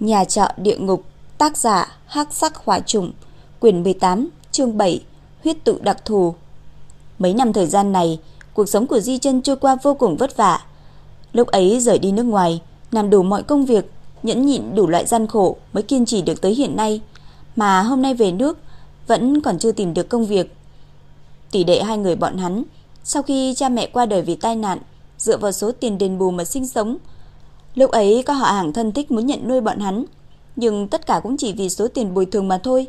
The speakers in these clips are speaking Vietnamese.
Nhà trọ địa ngục, tác giả Hắc Sắc Hỏa Trùng, quyển 18, chương 7, huyết tự đặc thù. Mấy năm thời gian này, cuộc sống của Di Chân trôi qua vô cùng vất vả. Lúc ấy rời đi nước ngoài, làm đủ mọi công việc, nhẫn nhịn đủ loại gian khổ mới kiên trì được tới hiện nay, mà hôm nay về nước vẫn còn chưa tìm được công việc. Tỷ đệ hai người bọn hắn, sau khi cha mẹ qua đời vì tai nạn, dựa vào số tiền đền bù mà sinh sống, Lúc ấy có họ hàng thân thích muốn nhận nuôi bọn hắn, nhưng tất cả cũng chỉ vì số tiền bồi thường mà thôi.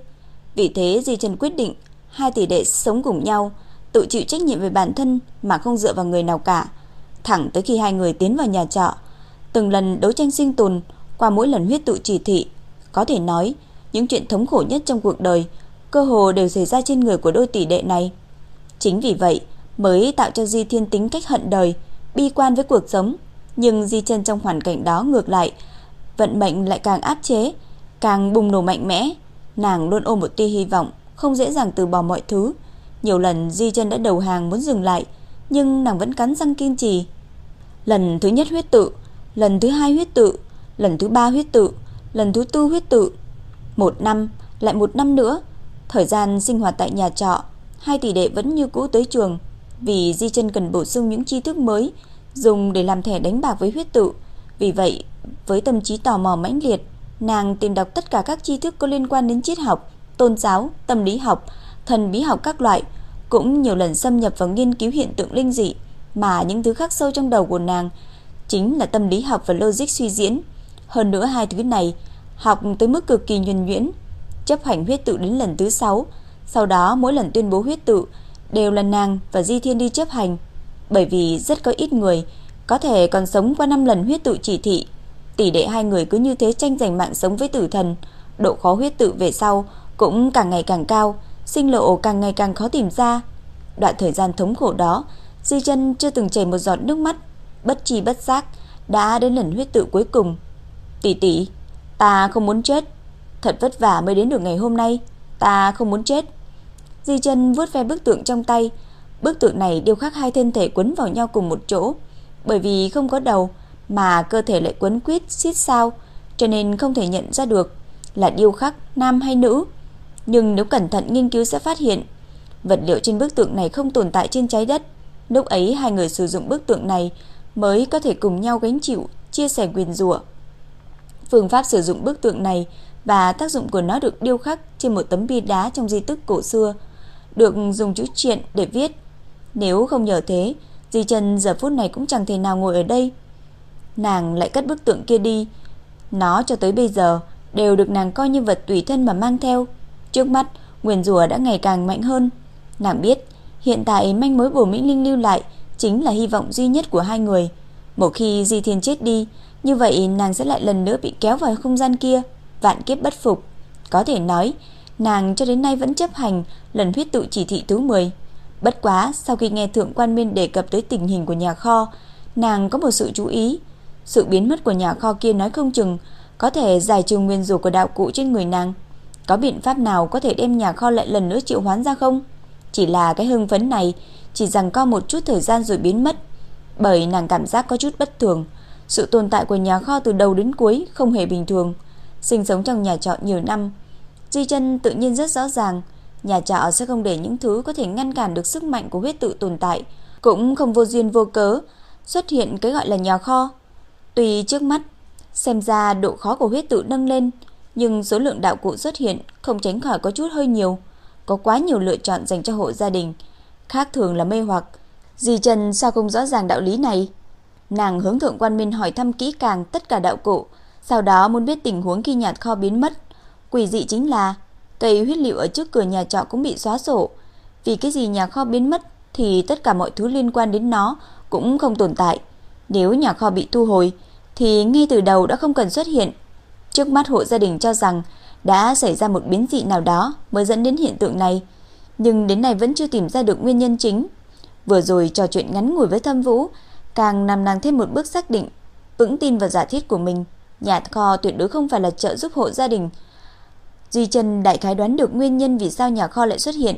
Vì thế Di Trần quyết định hai tỷ đệ sống cùng nhau, tự chịu trách nhiệm về bản thân mà không dựa vào người nào cả. Thẳng tới khi hai người tiến vào nhà trọ, từng lần đấu tranh sinh tồn qua mỗi lần huyết tụ chỉ thị, có thể nói những chuyện thống khổ nhất trong cuộc đời cơ hồ đều xảy ra trên người của đôi tỷ đệ này. Chính vì vậy mới tạo cho Di Thiên tính cách hận đời, bi quan với cuộc sống nhưng Di chân trong hoàn cảnh đó ngược lại, vận mệnh lại càng áp chế, càng bùng nổ mạnh mẽ. Nàng luôn ôm một tia hy vọng, không dễ dàng từ bỏ mọi thứ. Nhiều lần Di chân đã đầu hàng muốn dừng lại, nhưng nàng vẫn cắn răng kiên trì. Lần thứ nhất huyết tự, lần thứ hai huyết tự, lần thứ ba huyết tự, lần thứ tư huyết tự. Một năm, lại một năm nữa, thời gian sinh hoạt tại nhà trọ, hai tỷ đệ vẫn như cũ tới trường, vì Di chân cần bổ sung những tri thức mới dùng để làm thẻ đánh bạc với huyết tự. Vì vậy, với tâm trí tò mò mãnh liệt, nàng tìm đọc tất cả các tri thức có liên quan đến triết học, tôn giáo, tâm lý học, thần bí học các loại, cũng nhiều lần xâm nhập vào nghiên cứu hiện tượng linh dị, mà những thứ khắc sâu trong đầu của nàng chính là tâm lý học và logic suy diễn. Hơn nữa hai thứ này học tới mức cực kỳ nhuần nhuyễn, chấp hành huyết tự đến lần thứ 6, sau đó mỗi lần tuyên bố huyết tự đều là nàng và Di Thiên đi chấp hành bởi vì rất có ít người có thể còn sống qua năm lần huyết tự chỉ thị. Tỷ đệ hai người cứ như thế tranh giành mạng sống với tử thần, độ khó huyết tự về sau cũng càng ngày càng cao, sinh lộ càng ngày càng khó tìm ra. Đoạn thời gian thống khổ đó, Di chân chưa từng chảy một giọt nước mắt, bất tri bất giác đã đến lần huyết tự cuối cùng. Tỷ tỷ, ta không muốn chết, thật vất vả mới đến được ngày hôm nay, ta không muốn chết. Di chân vuốt ve bức tượng trong tay, Bức tượng này điêu khắc hai thân thể quấn vào nhau cùng một chỗ, bởi vì không có đầu mà cơ thể lại quấn quýt xít sao, cho nên không thể nhận ra được là điêu khắc nam hay nữ. Nhưng nếu cẩn thận nghiên cứu sẽ phát hiện, vật liệu trên bức tượng này không tồn tại trên trái đất. Lúc ấy hai người sử dụng bức tượng này mới có thể cùng nhau gánh chịu, chia sẻ quyền rủa. Phương pháp sử dụng bức tượng này và tác dụng của nó được điêu khắc trên một tấm bia đá trong di tích cổ xưa, được dùng chữ triện để viết nếu không nhờ thế, Di Trần giờ phút này cũng chẳng thể nào ngồi ở đây. Nàng lại cất bức tượng kia đi. Nó cho tới bây giờ đều được nàng coi như vật tùy thân mà mang theo. Trước mắt, nguyền rùa đã ngày càng mạnh hơn. Nàng biết, hiện tại manh mối bổ Mỹ Linh lưu lại chính là hy vọng duy nhất của hai người. Một khi Di Thiên chết đi, như vậy nàng sẽ lại lần nữa bị kéo vào không gian kia, vạn kiếp bất phục. Có thể nói, nàng cho đến nay vẫn chấp hành lần huyết tụ chỉ thị thứ 10. Bất quá, sau khi nghe Thượng Quan Minh đề cập tới tình hình của nhà kho, nàng có một sự chú ý. Sự biến mất của nhà kho kia nói không chừng có thể giải trừ nguyên rủa của đạo cụ trên người nàng. Có biện pháp nào có thể đem nhà kho lại lần nữa triệu hoán ra không? Chỉ là cái hưng phấn này chỉ rằng co một chút thời gian rồi biến mất, bởi nàng cảm giác có chút bất thường. Sự tồn tại của nhà kho từ đầu đến cuối không hề bình thường. Sinh sống trong nhà trọ nhiều năm, Di chân tự nhiên rất rõ ràng Nhà trọ sẽ không để những thứ có thể ngăn cản được sức mạnh của huyết tự tồn tại, cũng không vô duyên vô cớ xuất hiện cái gọi là nhà kho. tùy trước mắt xem ra độ khó của huyết tự nâng lên, nhưng số lượng đạo cụ xuất hiện không tránh khỏi có chút hơi nhiều, có quá nhiều lựa chọn dành cho hộ gia đình, khác thường là mê hoặc. Di Trần sao không rõ ràng đạo lý này? Nàng hướng thượng quan minh hỏi thăm kỹ càng tất cả đạo cụ, sau đó muốn biết tình huống khi nhà kho biến mất. Quỷ dị chính là Cây huyết liệu ở trước cửa nhà trọ cũng bị xóa sổ. Vì cái gì nhà kho biến mất thì tất cả mọi thứ liên quan đến nó cũng không tồn tại. Nếu nhà kho bị thu hồi thì ngay từ đầu đã không cần xuất hiện. Trước mắt hộ gia đình cho rằng đã xảy ra một biến dị nào đó mới dẫn đến hiện tượng này, nhưng đến nay vẫn chưa tìm ra được nguyên nhân chính. Vừa rồi trò chuyện ngắn ngủi với Thâm Vũ, càng nằm nàng thêm một bước xác định, vững tin vào giả thiết của mình, nhà kho tuyệt đối không phải là trợ giúp hộ gia đình, Di Trần đại khái đoán được nguyên nhân vì sao nhà kho lại xuất hiện.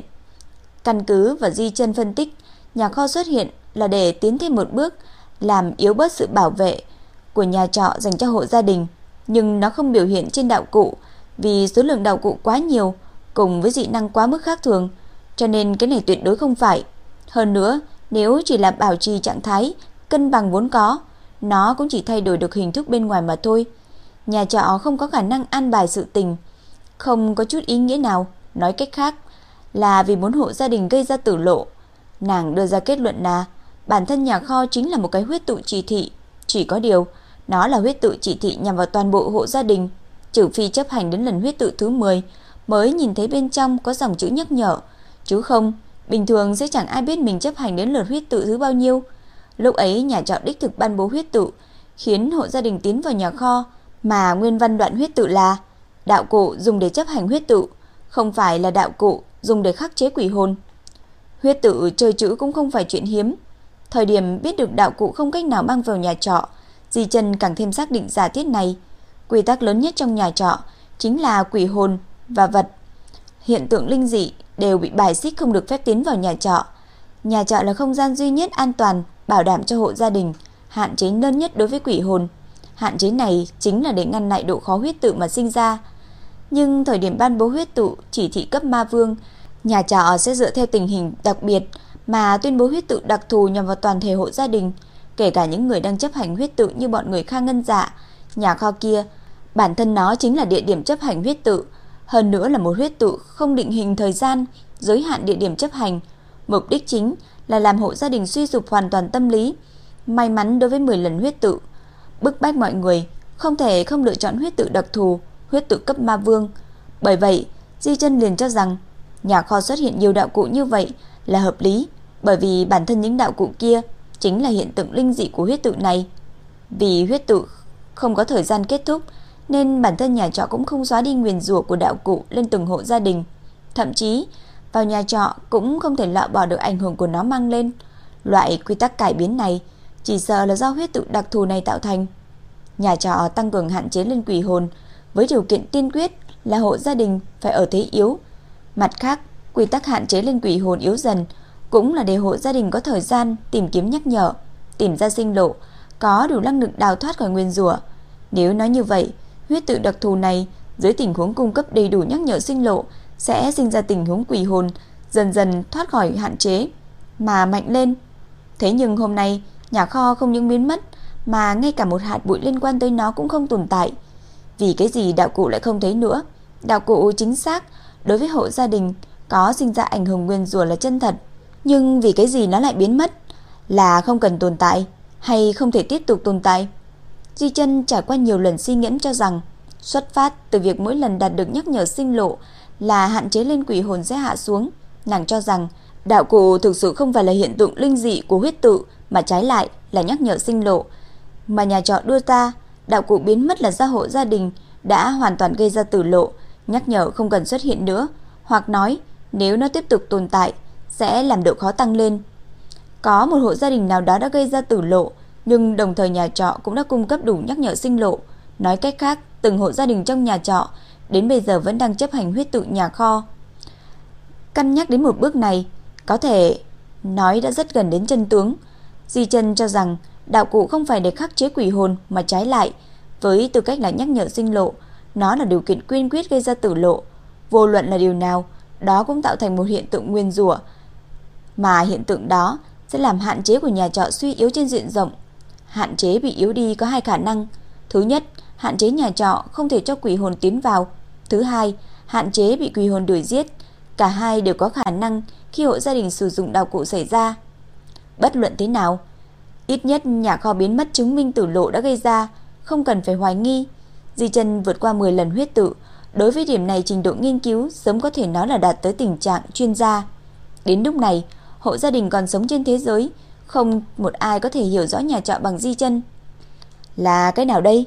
Căn cứ và Di Trần phân tích, nhà kho xuất hiện là để tiến thêm một bước, làm yếu bớt sự bảo vệ của nhà trọ dành cho hộ gia đình. nhưng nó không biểu hiện trên đạo cụ vì số lượng đạo cụ quá nhiều cùng với dị năng quá mức khác thường, cho nên cái này tuyệt đối không phải. Hơn nữa, nếu chỉ là bảo trì trạng thái cân bằng vốn có, nó cũng chỉ thay đổi được hình thức bên ngoài mà thôi. Nhà trọ không có khả năng an bài sự tình, không có chút ý nghĩa nào, nói cách khác là vì muốn hộ gia đình gây ra tử lộ. Nàng đưa ra kết luận là bản thân nhà kho chính là một cái huyết tụ chỉ thị, chỉ có điều nó là huyết tự chỉ thị nhằm vào toàn bộ hộ gia đình, trừ phi chấp hành đến lần huyết tự thứ 10 mới nhìn thấy bên trong có dòng chữ nhắc nhở, chứ không, bình thường sẽ chẳng ai biết mình chấp hành đến lượt huyết tự thứ bao nhiêu. Lúc ấy nhà trọ đích thực ban bố huyết tự, khiến hộ gia đình tiến vào nhà kho, mà nguyên văn đoạn huyết tự là đạo cụ dùng để chấp hành huyết tự, không phải là đạo cụ dùng để khắc chế quỷ hồn. Huyết tự chơi chữ cũng không phải chuyện hiếm. Thời điểm biết được đạo cụ không cách nào mang vào nhà trọ, Di Trần càng thêm xác định giả thiết này. Quy tắc lớn nhất trong nhà trọ chính là quỷ hồn và vật. Hiện tượng linh dị đều bị bài xích không được phép tiến vào nhà trọ. Nhà trọ là không gian duy nhất an toàn, bảo đảm cho hộ gia đình, hạn chế lớn nhất đối với quỷ hồn. Hạn chế này chính là để ngăn lại độ khó huyết tự mà sinh ra. Nhưng thời điểm ban bố huyết tụ chỉ thị cấp ma vương, nhà trọ sẽ dựa theo tình hình đặc biệt mà tuyên bố huyết tự đặc thù nhằm vào toàn thể hộ gia đình kể cả những người đang chấp hành huyết tự như bọn người Kha Ngân Dạ, nhà kho kia, bản thân nó chính là địa điểm chấp hành huyết tự, hơn nữa là một huyết tự không định hình thời gian, giới hạn địa điểm chấp hành, mục đích chính là làm hộ gia đình suy sụp hoàn toàn tâm lý. May mắn đối với 10 lần huyết tự, bức bách mọi người không thể không lựa chọn huyết tự đặc thù, huyết tự cấp ma vương. Bởi vậy, Di Chân liền cho rằng nhà kho xuất hiện nhiều đạo cụ như vậy là hợp lý, bởi vì bản thân những đạo cụ kia chính là hiện tượng linh dị của huyết tự này. Vì huyết tự không có thời gian kết thúc, nên bản thân nhà trọ cũng không xóa đi nguyền rủa của đạo cụ lên từng hộ gia đình. Thậm chí, vào nhà trọ cũng không thể loại bỏ được ảnh hưởng của nó mang lên. Loại quy tắc cải biến này chỉ sợ là do huyết tự đặc thù này tạo thành. Nhà trọ tăng cường hạn chế lên quỷ hồn với điều kiện tiên quyết là hộ gia đình phải ở thế yếu. Mặt khác, quy tắc hạn chế lên quỷ hồn yếu dần cũng là để hộ gia đình có thời gian tìm kiếm nhắc nhở, tìm ra sinh lộ, có đủ năng lực đào thoát khỏi nguyên rủa. Nếu nói như vậy, huyết tự đặc thù này dưới tình huống cung cấp đầy đủ nhắc nhở sinh lộ sẽ sinh ra tình huống quỷ hồn dần dần thoát khỏi hạn chế mà mạnh lên. Thế nhưng hôm nay, nhà kho không những biến mất mà ngay cả một hạt bụi liên quan tới nó cũng không tồn tại. Vì cái gì đạo cụ lại không thấy nữa? Đạo cụ chính xác đối với hộ gia đình có sinh ra ảnh hưởng nguyên rùa là chân thật. Nhưng vì cái gì nó lại biến mất? Là không cần tồn tại hay không thể tiếp tục tồn tại? Di chân trải qua nhiều lần suy nghiễm cho rằng xuất phát từ việc mỗi lần đạt được nhắc nhở sinh lộ là hạn chế lên quỷ hồn sẽ hạ xuống. Nàng cho rằng đạo cụ thực sự không phải là hiện tượng linh dị của huyết tự mà trái lại là nhắc nhở sinh lộ. Mà nhà trọ đưa ta, đạo cụ biến mất là gia hộ gia đình đã hoàn toàn gây ra tử lộ, nhắc nhở không cần xuất hiện nữa, hoặc nói nếu nó tiếp tục tồn tại sẽ làm độ khó tăng lên. Có một hộ gia đình nào đó đã gây ra tử lộ, nhưng đồng thời nhà trọ cũng đã cung cấp đủ nhắc nhở sinh lộ. Nói cách khác, từng hộ gia đình trong nhà trọ đến bây giờ vẫn đang chấp hành huyết tự nhà kho. căn nhắc đến một bước này, có thể nói đã rất gần đến chân tướng. Di Trân cho rằng đạo cụ không phải để khắc chế quỷ hồn mà trái lại, với tư cách là nhắc nhở sinh lộ, nó là điều kiện quyên quyết gây ra tử lộ. Vô luận là điều nào, đó cũng tạo thành một hiện tượng nguyên rủa mà hiện tượng đó sẽ làm hạn chế của nhà trọ suy yếu trên diện rộng. Hạn chế bị yếu đi có hai khả năng. Thứ nhất, hạn chế nhà trọ không thể cho quỷ hồn tiến vào. Thứ hai, hạn chế bị quỷ hồn đuổi giết. Cả hai đều có khả năng khi hộ gia đình sử dụng đạo cụ xảy ra. Bất luận thế nào, ít nhất nhà kho biến mất chứng minh tử lộ đã gây ra, không cần phải hoài nghi. Di chân vượt qua 10 lần huyết tự, đối với điểm này trình độ nghiên cứu sớm có thể nói là đạt tới tình trạng chuyên gia. Đến lúc này, hộ gia đình còn sống trên thế giới, không một ai có thể hiểu rõ nhà trọ bằng di chân. Là cái nào đây?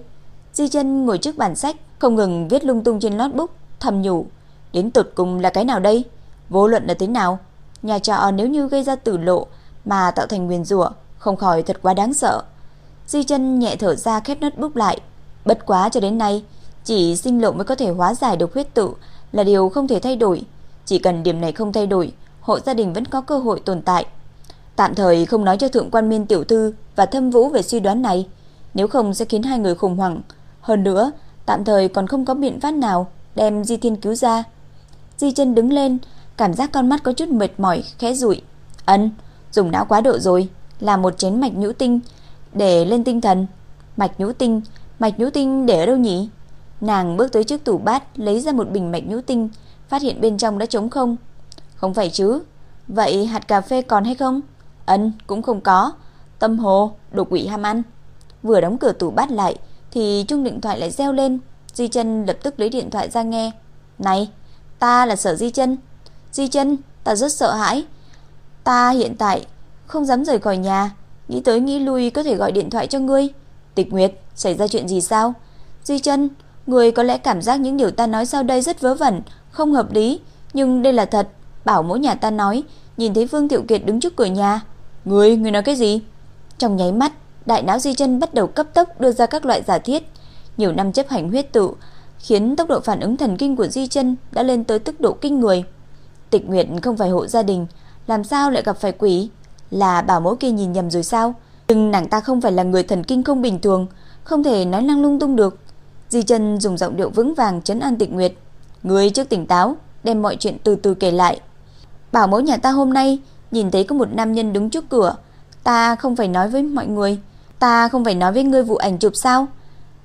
Di chân ngồi trước bàn sách, không ngừng viết lung tung trên notebook, thầm nhủ. Đến tụt cùng là cái nào đây? Vô luận là thế nào? Nhà trọ nếu như gây ra tử lộ mà tạo thành nguyên rủa, không khỏi thật quá đáng sợ. Di chân nhẹ thở ra khép notebook lại. Bất quá cho đến nay, chỉ sinh lộ mới có thể hóa giải được huyết tự là điều không thể thay đổi. Chỉ cần điểm này không thay đổi, hộ gia đình vẫn có cơ hội tồn tại. Tạm thời không nói cho thượng quan Miên tiểu thư và Thâm Vũ về suy đoán này, nếu không sẽ khiến hai người khủng hoảng. Hơn nữa, tạm thời còn không có biện pháp nào đem Di Thiên cứu ra. Di chân đứng lên, cảm giác con mắt có chút mệt mỏi, khẽ rụi. Ân, dùng não quá độ rồi, là một chén mạch nhũ tinh để lên tinh thần. Mạch nhũ tinh, mạch nhũ tinh để ở đâu nhỉ? Nàng bước tới trước tủ bát, lấy ra một bình mạch nhũ tinh, phát hiện bên trong đã trống không. Không phải chứ? Vậy hạt cà phê còn hay không? Ân, cũng không có. Tâm hồ, đồ quỷ ham ăn. Vừa đóng cửa tủ bát lại thì chuông điện thoại lại reo lên. Di chân lập tức lấy điện thoại ra nghe. Này, ta là Sở Di chân. Di chân, ta rất sợ hãi. Ta hiện tại không dám rời khỏi nhà, nghĩ tới nghĩ lui có thể gọi điện thoại cho ngươi. Tịch Nguyệt, xảy ra chuyện gì sao? Di chân, người có lẽ cảm giác những điều ta nói sau đây rất vớ vẩn, không hợp lý, nhưng đây là thật. Bảo mỗi nhà ta nói, nhìn thấy Vương Thiệu Kiệt đứng trước cửa nhà. Ngươi, ngươi nói cái gì? Trong nháy mắt, đại não Di chân bắt đầu cấp tốc đưa ra các loại giả thiết. Nhiều năm chấp hành huyết tự, khiến tốc độ phản ứng thần kinh của Di chân đã lên tới tốc độ kinh người. Tịch Nguyệt không phải hộ gia đình, làm sao lại gặp phải quỷ? Là bảo mẫu kia nhìn nhầm rồi sao? Nhưng nàng ta không phải là người thần kinh không bình thường, không thể nói năng lung tung được. Di chân dùng giọng điệu vững vàng chấn an Tịch Nguyệt. Người trước tỉnh táo, đem mọi chuyện từ từ kể lại. Bảo mẫu nhà ta hôm nay nhìn thấy có một nam nhân đứng trước cửa, ta không phải nói với mọi người, ta không phải nói với ngươi vụ ảnh chụp sao?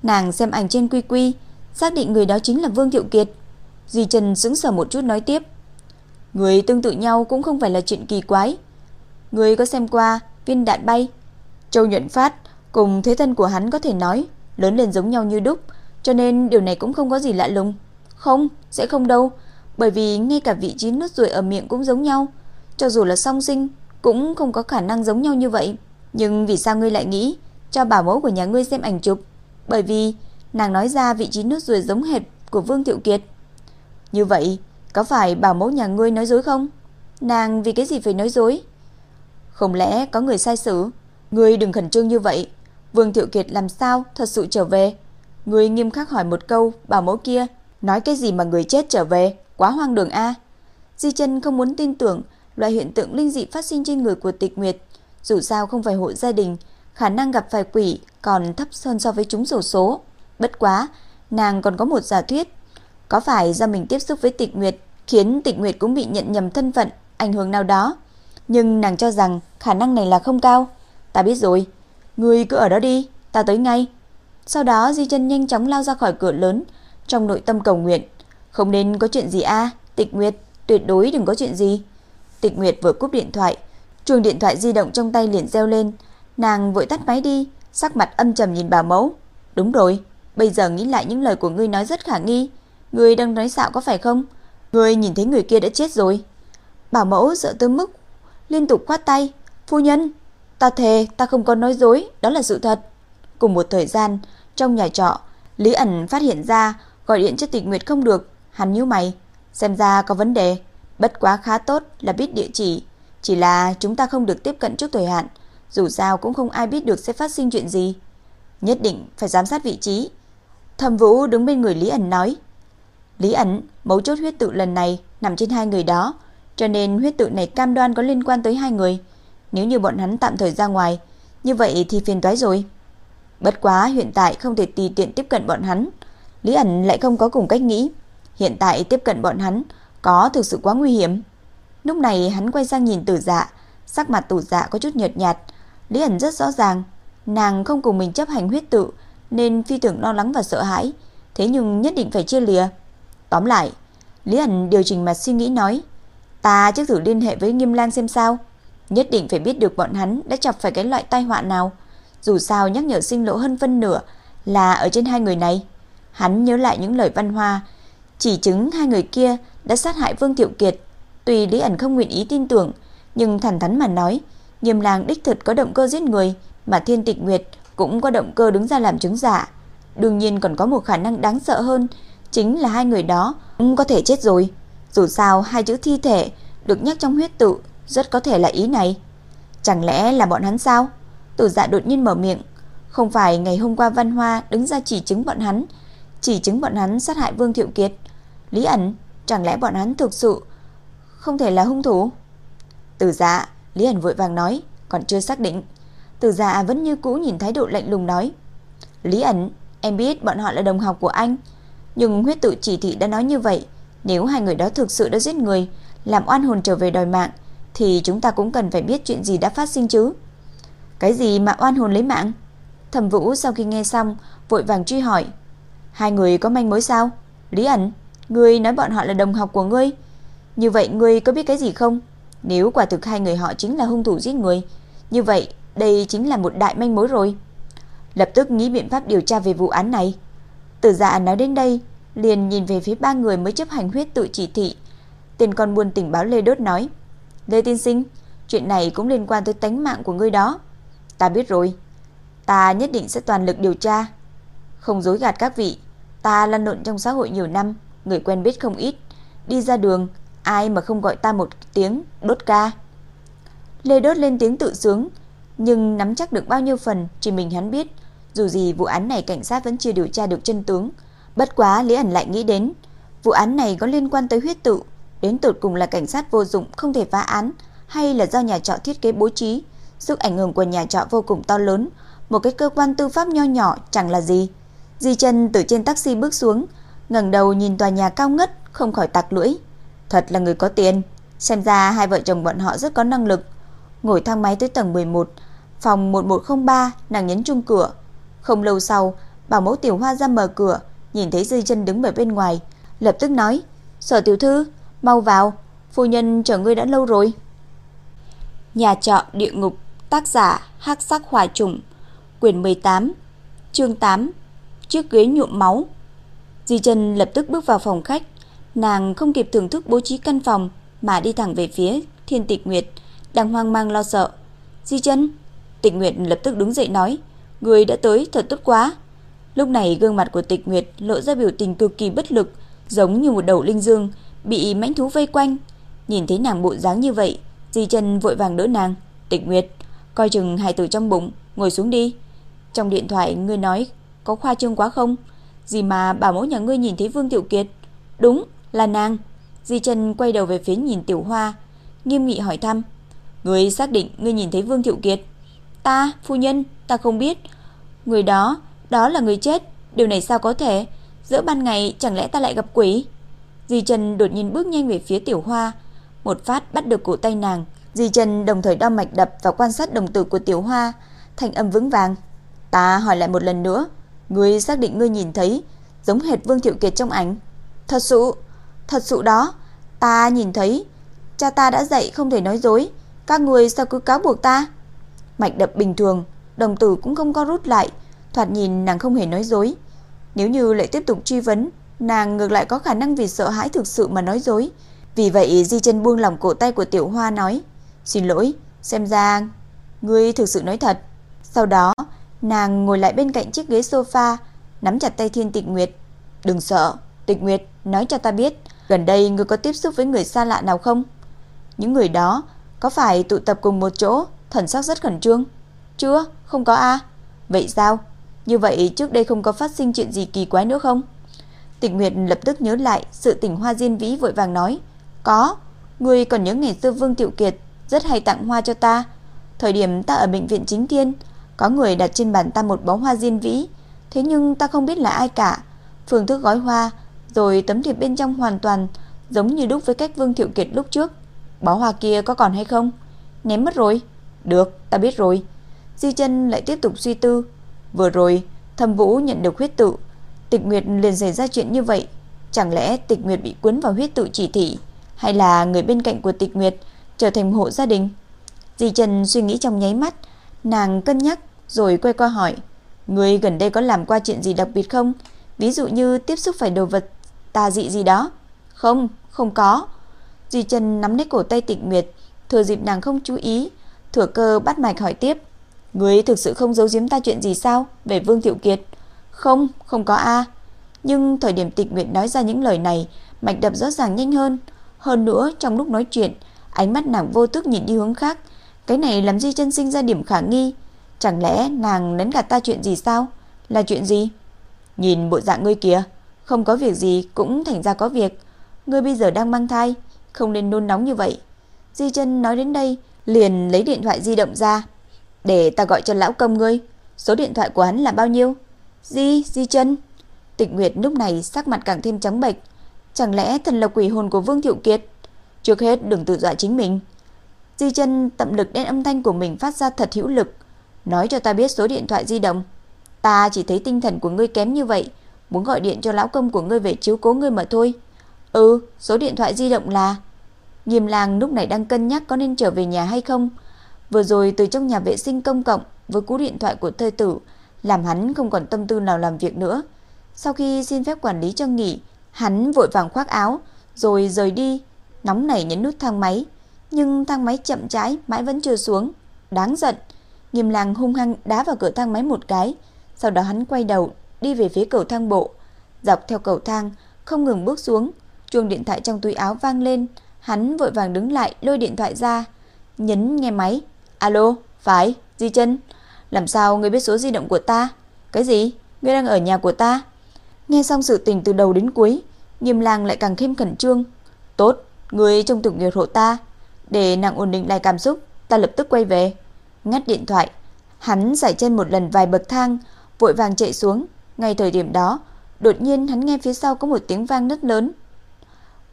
Nàng xem ảnh trên quy quy, xác định người đó chính là Vương Thiệu Kiệt. Di Trần sững sờ một chút nói tiếp. Người tương tự nhau cũng không phải là chuyện kỳ quái. Người có xem qua viên đạn bay? Châu Nhuận Phát cùng thế thân của hắn có thể nói lớn lên giống nhau như đúc, cho nên điều này cũng không có gì lạ lùng. Không, sẽ không đâu, bởi vì ngay cả vị trí nốt ruồi ở miệng cũng giống nhau, cho dù là song sinh cũng không có khả năng giống nhau như vậy. Nhưng vì sao ngươi lại nghĩ cho bảo mẫu của nhà ngươi xem ảnh chụp? Bởi vì nàng nói ra vị trí nốt ruồi giống hệt của Vương Thiệu Kiệt. Như vậy, có phải bảo mẫu nhà ngươi nói dối không? Nàng vì cái gì phải nói dối? Không lẽ có người sai xử? Ngươi đừng khẩn trương như vậy. Vương Thiệu Kiệt làm sao thật sự trở về? Ngươi nghiêm khắc hỏi một câu, bảo mẫu kia, nói cái gì mà người chết trở về? Quá hoang đường a. Di chân không muốn tin tưởng loại hiện tượng linh dị phát sinh trên người của Tịch Nguyệt. Dù sao không phải hộ gia đình, khả năng gặp phải quỷ còn thấp hơn so với chúng sổ số. Bất quá, nàng còn có một giả thuyết. Có phải do mình tiếp xúc với Tịch Nguyệt khiến Tịch Nguyệt cũng bị nhận nhầm thân phận, ảnh hưởng nào đó? Nhưng nàng cho rằng khả năng này là không cao. Ta biết rồi, ngươi cứ ở đó đi, ta tới ngay. Sau đó Di chân nhanh chóng lao ra khỏi cửa lớn, trong nội tâm cầu nguyện. Không nên có chuyện gì a Tịch Nguyệt, tuyệt đối đừng có chuyện gì. Tịch Nguyệt vừa cúp điện thoại, chuông điện thoại di động trong tay liền reo lên. Nàng vội tắt máy đi, sắc mặt âm trầm nhìn bà mẫu. Đúng rồi, bây giờ nghĩ lại những lời của ngươi nói rất khả nghi. Ngươi đang nói xạo có phải không? Ngươi nhìn thấy người kia đã chết rồi. Bảo mẫu sợ tới mức liên tục quát tay. Phu nhân, ta thề ta không có nói dối, đó là sự thật. Cùng một thời gian, trong nhà trọ, Lý ẩn phát hiện ra gọi điện cho tịch nguyệt không được. Hắn nhíu mày, xem ra có vấn đề. Bất quá khá tốt là biết địa chỉ, chỉ là chúng ta không được tiếp cận trước thời hạn, dù sao cũng không ai biết được sẽ phát sinh chuyện gì. Nhất định phải giám sát vị trí. Thẩm Vũ đứng bên người Lý ẩn nói. Lý ẩn, mấu chốt huyết tự lần này nằm trên hai người đó, cho nên huyết tự này cam đoan có liên quan tới hai người. Nếu như bọn hắn tạm thời ra ngoài, như vậy thì phiền toái rồi. Bất quá hiện tại không thể tùy tiện tiếp cận bọn hắn. Lý ẩn lại không có cùng cách nghĩ. Hiện tại tiếp cận bọn hắn có thực sự quá nguy hiểm. Lúc này hắn quay sang nhìn tử dạ, sắc mặt tử dạ có chút nhợt nhạt. Lý ẩn rất rõ ràng, nàng không cùng mình chấp hành huyết tự, nên phi tưởng lo lắng và sợ hãi. Thế nhưng nhất định phải chia lìa. Tóm lại, Lý ẩn điều chỉnh mặt suy nghĩ nói, ta trước thử liên hệ với Nghiêm Lan xem sao. Nhất định phải biết được bọn hắn đã chọc phải cái loại tai họa nào. Dù sao nhắc nhở sinh lộ hơn phân nửa là ở trên hai người này. Hắn nhớ lại những lời văn hoa, chỉ chứng hai người kia đã sát hại Vương Thiệu Kiệt. Tuy Lý ẩn không nguyện ý tin tưởng, nhưng thẳng thắn mà nói, Nghiêm Lang đích thực có động cơ giết người, mà Thiên Tịch Nguyệt cũng có động cơ đứng ra làm chứng giả. Đương nhiên còn có một khả năng đáng sợ hơn, chính là hai người đó cũng có thể chết rồi. Dù sao hai chữ thi thể được nhắc trong huyết tự rất có thể là ý này. Chẳng lẽ là bọn hắn sao? Tử dạ đột nhiên mở miệng. Không phải ngày hôm qua Văn Hoa đứng ra chỉ chứng bọn hắn, chỉ chứng bọn hắn sát hại Vương Thiệu Kiệt. Lý ẩn, chẳng lẽ bọn hắn thực sự không thể là hung thủ? Tử dạ, Lý ẩn vội vàng nói, còn chưa xác định. Tử dạ vẫn như cũ nhìn thái độ lạnh lùng nói. Lý ẩn, Em biết bọn họ là đồng học của anh, nhưng huyết tự chỉ thị đã nói như vậy, nếu hai người đó thực sự đã giết người, làm oan hồn trở về đòi mạng, thì chúng ta cũng cần phải biết chuyện gì đã phát sinh chứ. Cái gì mà oan hồn lấy mạng? Thẩm Vũ sau khi nghe xong, vội vàng truy hỏi. Hai người có manh mối sao? Lý ẩn, ngươi nói bọn họ là đồng học của ngươi. Như vậy ngươi có biết cái gì không? Nếu quả thực hai người họ chính là hung thủ giết người, như vậy đây chính là một đại manh mối rồi. Lập tức nghĩ biện pháp điều tra về vụ án này. Tử giả nói đến đây, liền nhìn về phía ba người mới chấp hành huyết tự chỉ thị. Tiền con buôn tỉnh báo Lê Đốt nói. Lê Tiên Sinh, chuyện này cũng liên quan tới tánh mạng của ngươi đó. Ta biết rồi. Ta nhất định sẽ toàn lực điều tra. Không dối gạt các vị. Ta lăn lộn trong xã hội nhiều năm, người quen biết không ít. Đi ra đường, ai mà không gọi ta một tiếng đốt ca. Lê Đốt lên tiếng tự sướng, nhưng nắm chắc được bao nhiêu phần chỉ mình hắn biết. Dù gì vụ án này cảnh sát vẫn chưa điều tra được chân tướng. Bất quá Lý ẩn lại nghĩ đến, vụ án này có liên quan tới huyết tự, đến tụt cùng là cảnh sát vô dụng không thể phá án, hay là do nhà trọ thiết kế bố trí, sức ảnh hưởng của nhà trọ vô cùng to lớn, một cái cơ quan tư pháp nho nhỏ chẳng là gì. Di chân từ trên taxi bước xuống, ngẩng đầu nhìn tòa nhà cao ngất, không khỏi tặc lưỡi. Thật là người có tiền, xem ra hai vợ chồng bọn họ rất có năng lực. Ngồi thang máy tới tầng 11, phòng 1103, nàng nhấn chung cửa. Không lâu sau, bảo mẫu tiểu hoa ra mở cửa, nhìn thấy Di chân đứng ở bên ngoài, lập tức nói: "Sở tiểu thư, mau vào, phu nhân chờ ngươi đã lâu rồi." Nhà trọ địa ngục, tác giả Hắc Sắc Hỏa Trùng, quyển 18, chương 8, chiếc ghế nhuộm máu. Di Chân lập tức bước vào phòng khách, nàng không kịp thưởng thức bố trí căn phòng mà đi thẳng về phía Thiên Tịch Nguyệt, đang hoang mang lo sợ. "Di Chân?" Tịch Nguyệt lập tức đứng dậy nói, "Người đã tới, thật tốt quá." Lúc này gương mặt của Tịch Nguyệt lộ ra biểu tình cực kỳ bất lực, giống như một đầu linh dương bị mãnh thú vây quanh. Nhìn thấy nàng bộ dáng như vậy, Di Chân vội vàng đỡ nàng, "Tịch Nguyệt, coi chừng hài tử trong bụng, ngồi xuống đi." Trong điện thoại ngươi nói có khoa trương quá không? Gì mà bà mẫu nhà ngươi nhìn thấy Vương Tiểu Kiệt? Đúng, là nàng. Di Chân quay đầu về phía nhìn Tiểu Hoa, nghiêm nghị hỏi thăm. Ngươi xác định ngươi nhìn thấy Vương Tiểu Kiệt? Ta, phu nhân, ta không biết. Người đó, đó là người chết, điều này sao có thể? Giữa ban ngày chẳng lẽ ta lại gặp quỷ? Di Chân đột nhiên bước nhanh về phía Tiểu Hoa, một phát bắt được cổ tay nàng. Di Chân đồng thời đo mạch đập và quan sát đồng tử của Tiểu Hoa, thành âm vững vàng. Ta hỏi lại một lần nữa, ngươi xác định ngươi nhìn thấy giống hệt Vương Thiệu Kiệt trong ảnh? Thật sự, thật sự đó, ta nhìn thấy, cha ta đã dạy không thể nói dối, các người sao cứ cáo buộc ta? Mạch đập bình thường, đồng tử cũng không có rút lại, thoạt nhìn nàng không hề nói dối. Nếu như lại tiếp tục truy vấn, nàng ngược lại có khả năng vì sợ hãi thực sự mà nói dối. Vì vậy Di chân buông lỏng cổ tay của Tiểu Hoa nói, "Xin lỗi, xem ra ngươi thực sự nói thật." Sau đó, Nàng ngồi lại bên cạnh chiếc ghế sofa, nắm chặt tay Thiên Tịch Nguyệt. "Đừng sợ, Tịch Nguyệt, nói cho ta biết, gần đây ngươi có tiếp xúc với người xa lạ nào không? Những người đó có phải tụ tập cùng một chỗ, thần sắc rất khẩn trương?" "Chưa, không có a." "Vậy sao? Như vậy trước đây không có phát sinh chuyện gì kỳ quái nữa không?" Tịch Nguyệt lập tức nhớ lại sự tình Hoa Diên Vĩ vội vàng nói, "Có, ngươi còn nhớ ngày xưa Vương Tiểu Kiệt rất hay tặng hoa cho ta, thời điểm ta ở bệnh viện Chính Thiên." Có người đặt trên bàn ta một bó hoa diên vĩ, thế nhưng ta không biết là ai cả. Phương thức gói hoa, rồi tấm thiệp bên trong hoàn toàn giống như đúc với cách Vương Thiệu Kiệt lúc trước. Bó hoa kia có còn hay không? Ném mất rồi. Được, ta biết rồi. Di chân lại tiếp tục suy tư. Vừa rồi, thâm vũ nhận được huyết tự. Tịch Nguyệt liền xảy ra chuyện như vậy. Chẳng lẽ Tịch Nguyệt bị cuốn vào huyết tự chỉ thị, hay là người bên cạnh của Tịch Nguyệt trở thành hộ gia đình? Di Trần suy nghĩ trong nháy mắt, nàng cân nhắc rồi quay qua hỏi, người gần đây có làm qua chuyện gì đặc biệt không? Ví dụ như tiếp xúc phải đồ vật tà dị gì đó. Không, không có. Di Trần nắm lấy cổ tay Tịch Nguyệt, thừa dịp nàng không chú ý, thừa cơ bắt mạch hỏi tiếp. Người thực sự không giấu giếm ta chuyện gì sao về Vương Thiệu Kiệt? Không, không có a. Nhưng thời điểm Tịch nguyện nói ra những lời này, mạch đập rõ ràng nhanh hơn. Hơn nữa, trong lúc nói chuyện, ánh mắt nàng vô thức nhìn đi hướng khác. Cái này làm Di chân sinh ra điểm khả nghi. Chẳng lẽ nàng nấn gạt ta chuyện gì sao? Là chuyện gì? Nhìn bộ dạng ngươi kìa, không có việc gì cũng thành ra có việc. Ngươi bây giờ đang mang thai, không nên nôn nóng như vậy. Di chân nói đến đây, liền lấy điện thoại di động ra. Để ta gọi cho lão công ngươi. Số điện thoại của hắn là bao nhiêu? Di, Di chân. Tịch Nguyệt lúc này sắc mặt càng thêm trắng bệch. Chẳng lẽ thần là quỷ hồn của Vương Thiệu Kiệt? Trước hết đừng tự dọa chính mình. Di chân tậm lực đến âm thanh của mình phát ra thật hữu lực. Nói cho ta biết số điện thoại di động. Ta chỉ thấy tinh thần của ngươi kém như vậy. Muốn gọi điện cho lão công của ngươi về chiếu cố ngươi mà thôi. Ừ, số điện thoại di động là... Nghiêm lang lúc này đang cân nhắc có nên trở về nhà hay không. Vừa rồi từ trong nhà vệ sinh công cộng với cú điện thoại của thê tử làm hắn không còn tâm tư nào làm việc nữa. Sau khi xin phép quản lý cho nghỉ, hắn vội vàng khoác áo rồi rời đi, nóng nảy nhấn nút thang máy, nhưng thang máy chậm rãi mãi vẫn chưa xuống, đáng giận. Nghiêm Lăng hung hăng đá vào cửa thang máy một cái, sau đó hắn quay đầu đi về phía cầu thang bộ, dọc theo cầu thang không ngừng bước xuống, chuông điện thoại trong túi áo vang lên, hắn vội vàng đứng lại lôi điện thoại ra, nhấn nghe máy. "Alo, phải, Di Chân, làm sao ngươi biết số di động của ta?" "Cái gì? Ngươi đang ở nhà của ta?" Nghe xong sự tình từ đầu đến cuối, Nghiêm Lang lại càng thêm khẩn trương. "Tốt, ngươi trông tưởng nghiệp hộ ta, để nàng ổn định lại cảm xúc, ta lập tức quay về." Ngắt điện thoại, hắn giải chân một lần vài bậc thang, vội vàng chạy xuống, ngay thời điểm đó, đột nhiên hắn nghe phía sau có một tiếng vang rất lớn.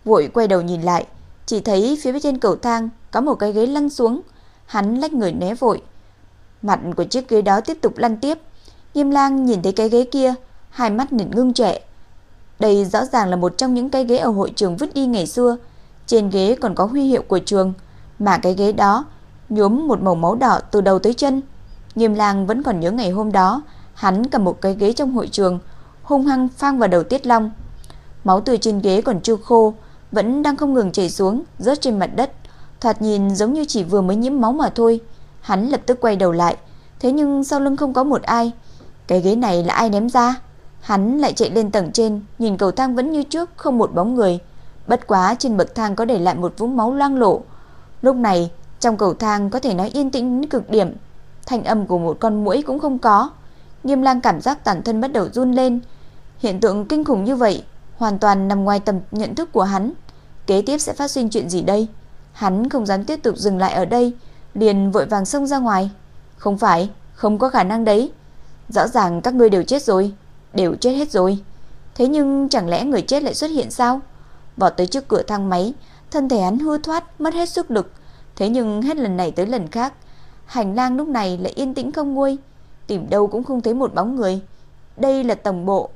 Vội quay đầu nhìn lại, chỉ thấy phía bên trên cầu thang có một cái ghế lăn xuống, hắn lách người né vội. Mặt của chiếc ghế đó tiếp tục lăn tiếp. Nghiêm Lang nhìn thấy cái ghế kia, hai mắt nhìn ngưng trệ. Đây rõ ràng là một trong những cái ghế ở hội trường vứt đi ngày xưa, trên ghế còn có huy hiệu của trường, mà cái ghế đó nhuốm một màu máu đỏ từ đầu tới chân. Nghiêm Lang vẫn còn nhớ ngày hôm đó, hắn cầm một cái ghế trong hội trường, hung hăng phang vào đầu Tiết Long. Máu từ trên ghế còn chưa khô, vẫn đang không ngừng chảy xuống, rớt trên mặt đất, thoạt nhìn giống như chỉ vừa mới nhiễm máu mà thôi. Hắn lập tức quay đầu lại, thế nhưng sau lưng không có một ai. Cái ghế này là ai ném ra? Hắn lại chạy lên tầng trên, nhìn cầu thang vẫn như trước, không một bóng người. Bất quá trên bậc thang có để lại một vũng máu loang lộ. Lúc này, trong cầu thang có thể nói yên tĩnh đến cực điểm, thanh âm của một con muỗi cũng không có. Nghiêm Lang cảm giác toàn thân bắt đầu run lên. Hiện tượng kinh khủng như vậy hoàn toàn nằm ngoài tầm nhận thức của hắn. Kế tiếp sẽ phát sinh chuyện gì đây? Hắn không dám tiếp tục dừng lại ở đây, liền vội vàng xông ra ngoài. Không phải, không có khả năng đấy. Rõ ràng các ngươi đều chết rồi, đều chết hết rồi. Thế nhưng chẳng lẽ người chết lại xuất hiện sao? Vọt tới trước cửa thang máy, thân thể hắn hư thoát, mất hết sức lực. Thế nhưng hết lần này tới lần khác, hành lang lúc này lại yên tĩnh không nguôi, tìm đâu cũng không thấy một bóng người. Đây là tổng bộ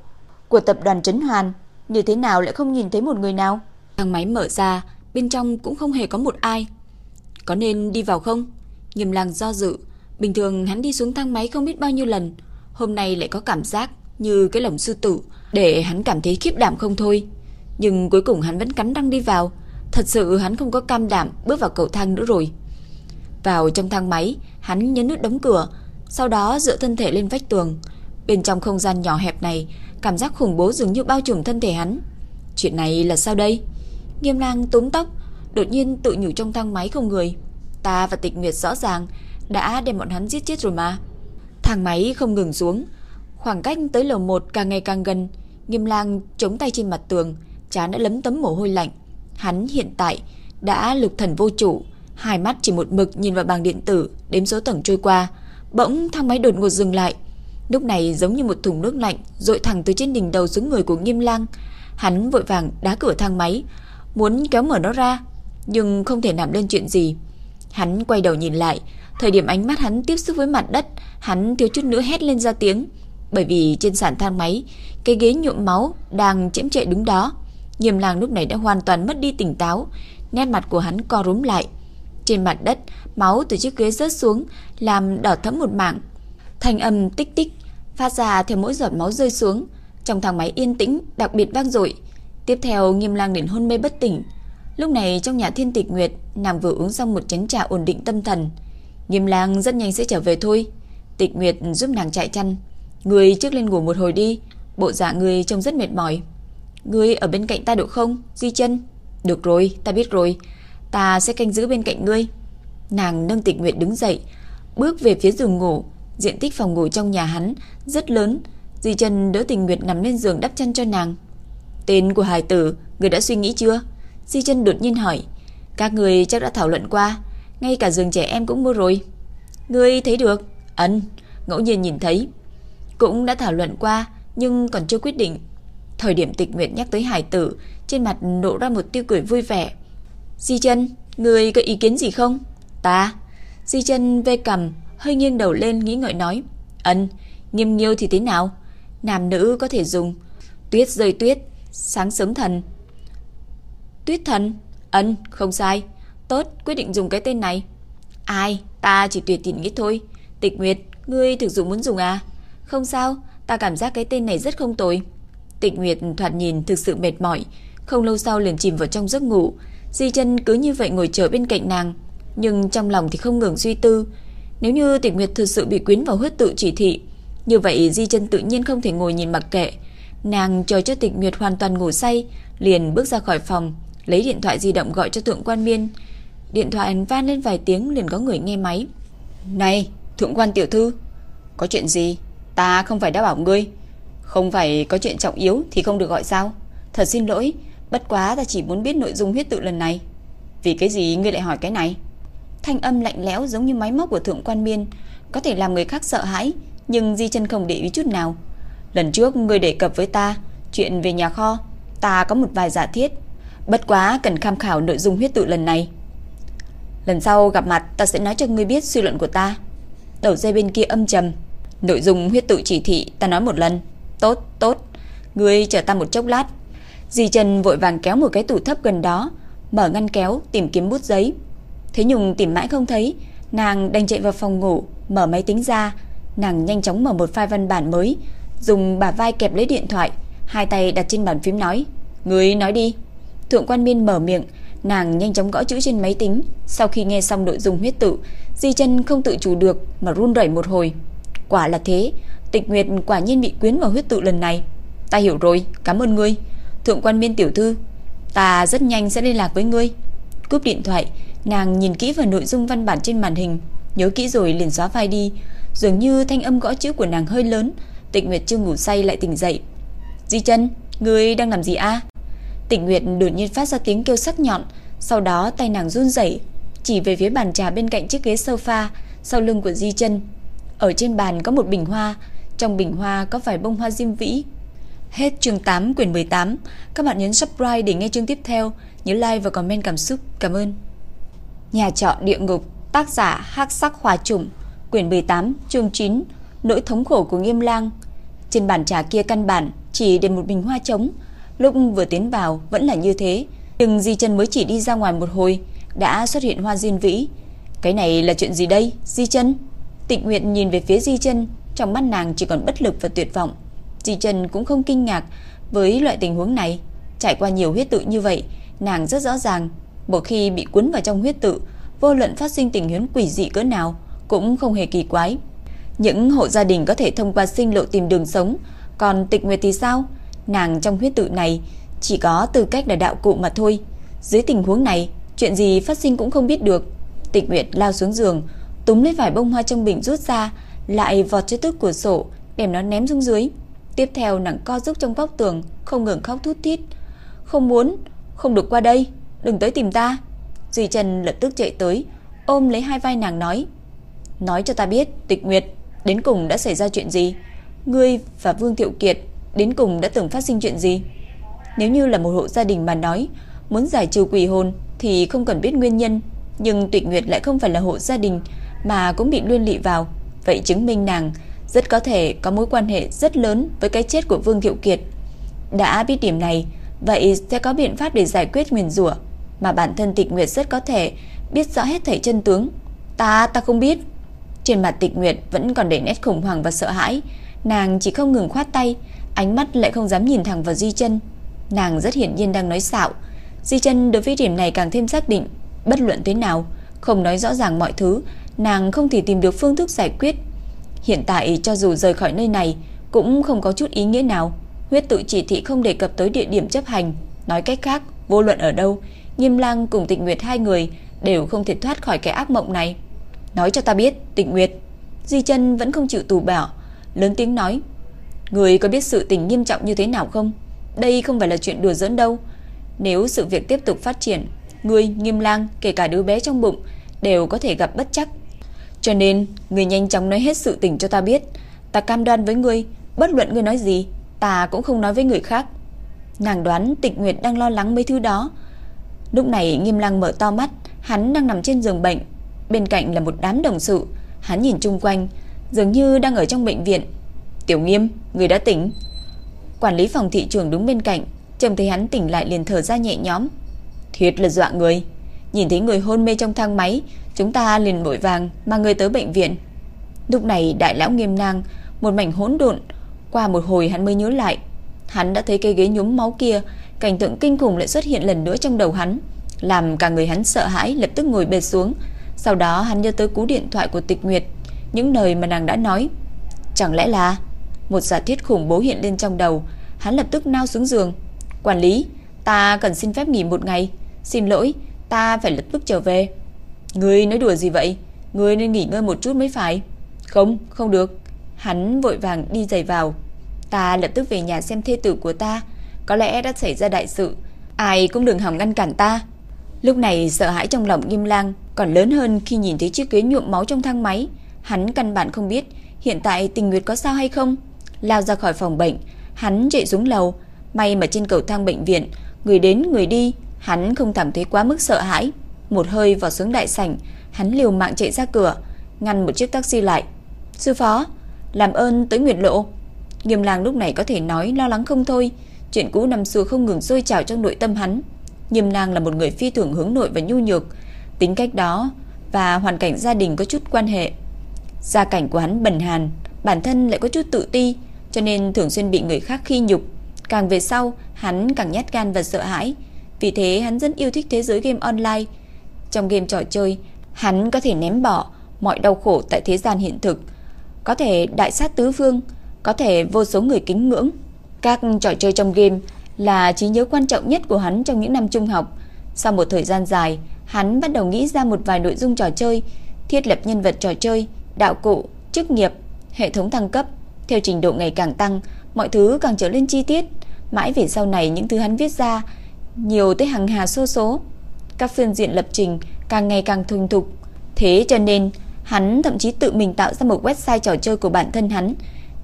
của tập đoàn Trấn Hoàn, như thế nào lại không nhìn thấy một người nào? Thang máy mở ra, bên trong cũng không hề có một ai. Có nên đi vào không? Nghiêm Lang do dự, bình thường hắn đi xuống thang máy không biết bao nhiêu lần, hôm nay lại có cảm giác như cái lồng sư tử, để hắn cảm thấy khiếp đảm không thôi. Nhưng cuối cùng hắn vẫn cắn răng đi vào, thật sự hắn không có cam đảm bước vào cầu thang nữa rồi. Vào trong thang máy, hắn nhấn nút đóng cửa, sau đó dựa thân thể lên vách tường. Bên trong không gian nhỏ hẹp này, cảm giác khủng bố dường như bao trùm thân thể hắn. Chuyện này là sao đây? Nghiêm lang túm tóc, đột nhiên tự nhủ trong thang máy không người. Ta và tịch nguyệt rõ ràng đã đem bọn hắn giết chết rồi mà. Thang máy không ngừng xuống, khoảng cách tới lầu 1 càng ngày càng gần. Nghiêm lang chống tay trên mặt tường, chán đã lấm tấm mồ hôi lạnh. Hắn hiện tại đã lực thần vô chủ, hai mắt chỉ một mực nhìn vào bảng điện tử, đếm số tầng trôi qua. Bỗng thang máy đột ngột dừng lại. Lúc này giống như một thùng nước lạnh dội thẳng từ trên đỉnh đầu xuống người của Nghiêm Lang. Hắn vội vàng đá cửa thang máy, muốn kéo mở nó ra, nhưng không thể làm lên chuyện gì. Hắn quay đầu nhìn lại, thời điểm ánh mắt hắn tiếp xúc với mặt đất, hắn thiếu chút nữa hét lên ra tiếng, bởi vì trên sàn thang máy, cái ghế nhuộm máu đang chễm chệ đứng đó. Nghiêm Lang lúc này đã hoàn toàn mất đi tỉnh táo, nét mặt của hắn co rúm lại. Trên mặt đất, máu từ chiếc ghế rớt xuống, làm đỏ thẫm một mảng. Thanh âm tích tích phát ra theo mỗi giọt máu rơi xuống, trong thang máy yên tĩnh đặc biệt vang dội. Tiếp theo Nghiêm Lang đến hôn mê bất tỉnh. Lúc này trong nhà Thiên Tịch Nguyệt, nàng vừa uống xong một chén trà ổn định tâm thần. Nghiêm Lang rất nhanh sẽ trở về thôi. Tịch Nguyệt giúp nàng chạy chăn. Người trước lên ngủ một hồi đi, bộ dạng người trông rất mệt mỏi. Ngươi ở bên cạnh ta được không, Di Chân? Được rồi, ta biết rồi. Ta sẽ canh giữ bên cạnh ngươi. Nàng nâng Tịch Nguyệt đứng dậy, bước về phía giường ngủ. Diện tích phòng ngủ trong nhà hắn rất lớn. Di Chân đỡ tịch Nguyệt nằm lên giường đắp chăn cho nàng. Tên của hài tử, người đã suy nghĩ chưa? Di chân đột nhiên hỏi. Các người chắc đã thảo luận qua, ngay cả giường trẻ em cũng mua rồi. Ngươi thấy được? Ấn, ngẫu nhiên nhìn thấy. cũng đã thảo luận qua, nhưng còn chưa quyết định. Thời điểm Tịch nguyện nhắc tới hải tử, trên mặt nổ ra một tiêu cười vui vẻ. Di chân, người có ý kiến gì không? Ta. Di chân vê cầm, hơi nghiêng đầu lên nghĩ ngợi nói. Ấn, nghiêm nghiêu thì thế nào? Nam nữ có thể dùng. Tuyết rơi tuyết, sáng sớm thần. Tuyết thần? Ấn, không sai. Tốt, quyết định dùng cái tên này. Ai, ta chỉ tuyệt tình nghĩ thôi. Tịch Nguyệt, ngươi thực dụng muốn dùng à? Không sao, ta cảm giác cái tên này rất không tồi. Tịch Nguyệt thoạt nhìn thực sự mệt mỏi, không lâu sau liền chìm vào trong giấc ngủ. Di chân cứ như vậy ngồi chờ bên cạnh nàng, nhưng trong lòng thì không ngừng suy tư. Nếu như Tịch Nguyệt thực sự bị quyến vào huyết tự chỉ thị, như vậy Di chân tự nhiên không thể ngồi nhìn mặc kệ. Nàng chờ cho Tịch Nguyệt hoàn toàn ngủ say, liền bước ra khỏi phòng, lấy điện thoại di động gọi cho Thượng Quan Miên. Điện thoại vang lên vài tiếng liền có người nghe máy. "Này, Thượng Quan tiểu thư, có chuyện gì? Ta không phải đã bảo ngươi, không phải có chuyện trọng yếu thì không được gọi sao? Thật xin lỗi, bất quá ta chỉ muốn biết nội dung huyết tự lần này." "Vì cái gì ngươi lại hỏi cái này?" Thanh âm lạnh lẽo giống như máy móc của Thượng Quan Miên, có thể làm người khác sợ hãi, nhưng Di Chân không để ý chút nào. Lần trước ngươi đề cập với ta chuyện về nhà kho, ta có một vài giả thiết, bất quá cần tham khảo nội dung huyết tự lần này. Lần sau gặp mặt ta sẽ nói cho ngươi biết suy luận của ta. Đầu dây bên kia âm trầm, nội dung huyết tự chỉ thị ta nói một lần. Tốt, tốt, ngươi chờ ta một chốc lát. Di Trần vội vàng kéo một cái tủ thấp gần đó, mở ngăn kéo tìm kiếm bút giấy. Thế Nhung tìm mãi không thấy, nàng đành chạy vào phòng ngủ, mở máy tính ra, nàng nhanh chóng mở một file văn bản mới, dùng bả vai kẹp lấy điện thoại, hai tay đặt trên bàn phím nói, "Ngươi nói đi." Thượng Quan Miên mở miệng, nàng nhanh chóng gõ chữ trên máy tính, sau khi nghe xong nội dung huyết tự, Di chân không tự chủ được mà run rẩy một hồi. Quả là thế, Tịch Nguyệt quả nhiên bị quyến vào huyết tự lần này. Ta hiểu rồi, cảm ơn ngươi. Thượng Quan Miên tiểu thư, ta rất nhanh sẽ liên lạc với ngươi. Cúp điện thoại, nàng nhìn kỹ vào nội dung văn bản trên màn hình, nhớ kỹ rồi liền xóa file đi, dường như thanh âm gõ chữ của nàng hơi lớn, Tịch Nguyệt chưa ngủ say lại tỉnh dậy. Di chân, ngươi đang làm gì a? Tịnh Nguyệt đột nhiên phát ra tiếng kêu sắc nhọn, sau đó tay nàng run rẩy, chỉ về phía bàn trà bên cạnh chiếc ghế sofa sau lưng của Di chân. Ở trên bàn có một bình hoa, trong bình hoa có vài bông hoa diêm vĩ. Hết chương 8 quyển 18. Các bạn nhấn subscribe để nghe chương tiếp theo, nhớ like và comment cảm xúc. Cảm ơn. Nhà trọ địa ngục, tác giả Hắc Sắc hòa Trùng, quyển 18, chương 9, nỗi thống khổ của Nghiêm Lang. Trên bàn trà kia căn bản chỉ để một bình hoa trống, lúc vừa tiến vào vẫn là như thế, nhưng Di Chân mới chỉ đi ra ngoài một hồi đã xuất hiện hoa diên vĩ. Cái này là chuyện gì đây, Di Chân? Tịnh Nguyệt nhìn về phía Di Chân, trong mắt nàng chỉ còn bất lực và tuyệt vọng. Di Chân cũng không kinh ngạc với loại tình huống này, trải qua nhiều huyết tự như vậy, nàng rất rõ ràng, một khi bị cuốn vào trong huyết tự, vô luận phát sinh tình huống quỷ dị cỡ nào cũng không hề kỳ quái. Những hộ gia đình có thể thông qua sinh lộ tìm đường sống, còn Tịch Nguyệt thì sao? Nàng trong huyết tự này chỉ có tư cách là đạo cụ mà thôi. Dưới tình huống này, chuyện gì phát sinh cũng không biết được. Tịch Nguyệt lao xuống giường, túm lấy vài bông hoa trong bình rút ra, lại vọt tới tức cửa sổ, đem nó ném xuống dưới. Tiếp theo nàng co giúp trong góc tường, không ngừng khóc thút thít. Không muốn, không được qua đây, đừng tới tìm ta. Duy Trần lập tức chạy tới, ôm lấy hai vai nàng nói. Nói cho ta biết, Tịch Nguyệt, đến cùng đã xảy ra chuyện gì? Ngươi và Vương Thiệu Kiệt đến cùng đã từng phát sinh chuyện gì? Nếu như là một hộ gia đình mà nói, muốn giải trừ quỷ hồn thì không cần biết nguyên nhân, nhưng Tuyệt Nguyệt lại không phải là hộ gia đình mà cũng bị liên lụy vào, vậy chứng minh nàng rất có thể có mối quan hệ rất lớn với cái chết của Vương Thiệu Kiệt. Đã biết điểm này, vậy sẽ có biện pháp để giải quyết nguyền rủa, mà bản thân Tịch Nguyệt rất có thể biết rõ hết thảy chân tướng. Ta, ta không biết. Trên mặt Tịch Nguyệt vẫn còn đầy nét khủng hoảng và sợ hãi, nàng chỉ không ngừng khoát tay, ánh mắt lại không dám nhìn thẳng vào Di Chân. Nàng rất hiển nhiên đang nói xạo. Di Chân đối với điểm này càng thêm xác định, bất luận thế nào, không nói rõ ràng mọi thứ, nàng không thể tìm được phương thức giải quyết. Hiện tại cho dù rời khỏi nơi này cũng không có chút ý nghĩa nào. Huyết tự chỉ thị không đề cập tới địa điểm chấp hành, nói cách khác, vô luận ở đâu, Nghiêm Lang cùng Tịnh Nguyệt hai người đều không thể thoát khỏi cái ác mộng này. Nói cho ta biết, Tịnh Nguyệt. Di Chân vẫn không chịu tù bảo, lớn tiếng nói: "Người có biết sự tình nghiêm trọng như thế nào không? Đây không phải là chuyện đùa giỡn đâu. Nếu sự việc tiếp tục phát triển, người Nghiêm Lang, kể cả đứa bé trong bụng đều có thể gặp bất chắc. Cho nên, người nhanh chóng nói hết sự tình cho ta biết, Ta cam đoan với ngươi, bất luận ngươi nói gì, ta cũng không nói với người khác. Nàng đoán Tịch Nguyệt đang lo lắng mấy thứ đó. Lúc này Nghiêm Lăng mở to mắt, hắn đang nằm trên giường bệnh, bên cạnh là một đám đồng sự, hắn nhìn chung quanh, dường như đang ở trong bệnh viện. "Tiểu Nghiêm, người đã tỉnh?" Quản lý phòng thị trường đứng bên cạnh, trông thấy hắn tỉnh lại liền thở ra nhẹ nhõm. "Thiệt là dọa người." Nhìn thấy người hôn mê trong thang máy, chúng ta liền vội vàng mang người tới bệnh viện. Lúc này đại lão Nghiêm Nang một mảnh hỗn độn, qua một hồi hắn mới nhớ lại, hắn đã thấy cây ghế nhúm máu kia, cảnh tượng kinh khủng lại xuất hiện lần nữa trong đầu hắn, làm cả người hắn sợ hãi lập tức ngồi bệt xuống. Sau đó hắn nhớ tới cú điện thoại của Tịch Nguyệt, những lời mà nàng đã nói. Chẳng lẽ là một giả thiết khủng bố hiện lên trong đầu, hắn lập tức nao xuống giường. "Quản lý, ta cần xin phép nghỉ một ngày, xin lỗi, ta phải lập tức trở về." "Ngươi nói đùa gì vậy? Ngươi nên nghỉ ngơi một chút mới phải." "Không, không được." Hắn vội vàng đi giày vào. "Ta lập tức về nhà xem thê tử của ta, có lẽ đã xảy ra đại sự, ai cũng đừng hòng ngăn cản ta." Lúc này sợ hãi trong lòng Nghiêm Lang còn lớn hơn khi nhìn thấy chiếc ghế nhuộm máu trong thang máy. Hắn căn bản không biết hiện tại Tình Nguyệt có sao hay không. Lao ra khỏi phòng bệnh, hắn chạy xuống lầu, may mà trên cầu thang bệnh viện, người đến người đi, hắn không cảm thấy quá mức sợ hãi. Một hơi vào xuống đại sảnh, hắn liều mạng chạy ra cửa, ngăn một chiếc taxi lại. "Sư phó, làm ơn tới Nguyệt Lộ." Nghiêm Lang lúc này có thể nói lo lắng không thôi, chuyện cũ năm xưa không ngừng sôi trào trong nội tâm hắn. Nghiêm Lang là một người phi thường hướng nội và nhu nhược, tính cách đó và hoàn cảnh gia đình có chút quan hệ. Gia cảnh của hắn bần hàn, bản thân lại có chút tự ti, cho nên thường xuyên bị người khác khi nhục. Càng về sau, hắn càng nhát gan và sợ hãi. Vì thế hắn rất yêu thích thế giới game online. Trong game trò chơi, hắn có thể ném bỏ mọi đau khổ tại thế gian hiện thực, có thể đại sát tứ phương, có thể vô số người kính ngưỡng. Các trò chơi trong game là trí nhớ quan trọng nhất của hắn trong những năm trung học. Sau một thời gian dài, hắn bắt đầu nghĩ ra một vài nội dung trò chơi, thiết lập nhân vật trò chơi, đạo cụ, chức nghiệp, hệ thống thăng cấp. Theo trình độ ngày càng tăng, mọi thứ càng trở nên chi tiết. Mãi về sau này những thứ hắn viết ra nhiều tới hàng hà số số. Các phương diện lập trình càng ngày càng thuần thục. Thế cho nên, hắn thậm chí tự mình tạo ra một website trò chơi của bản thân hắn.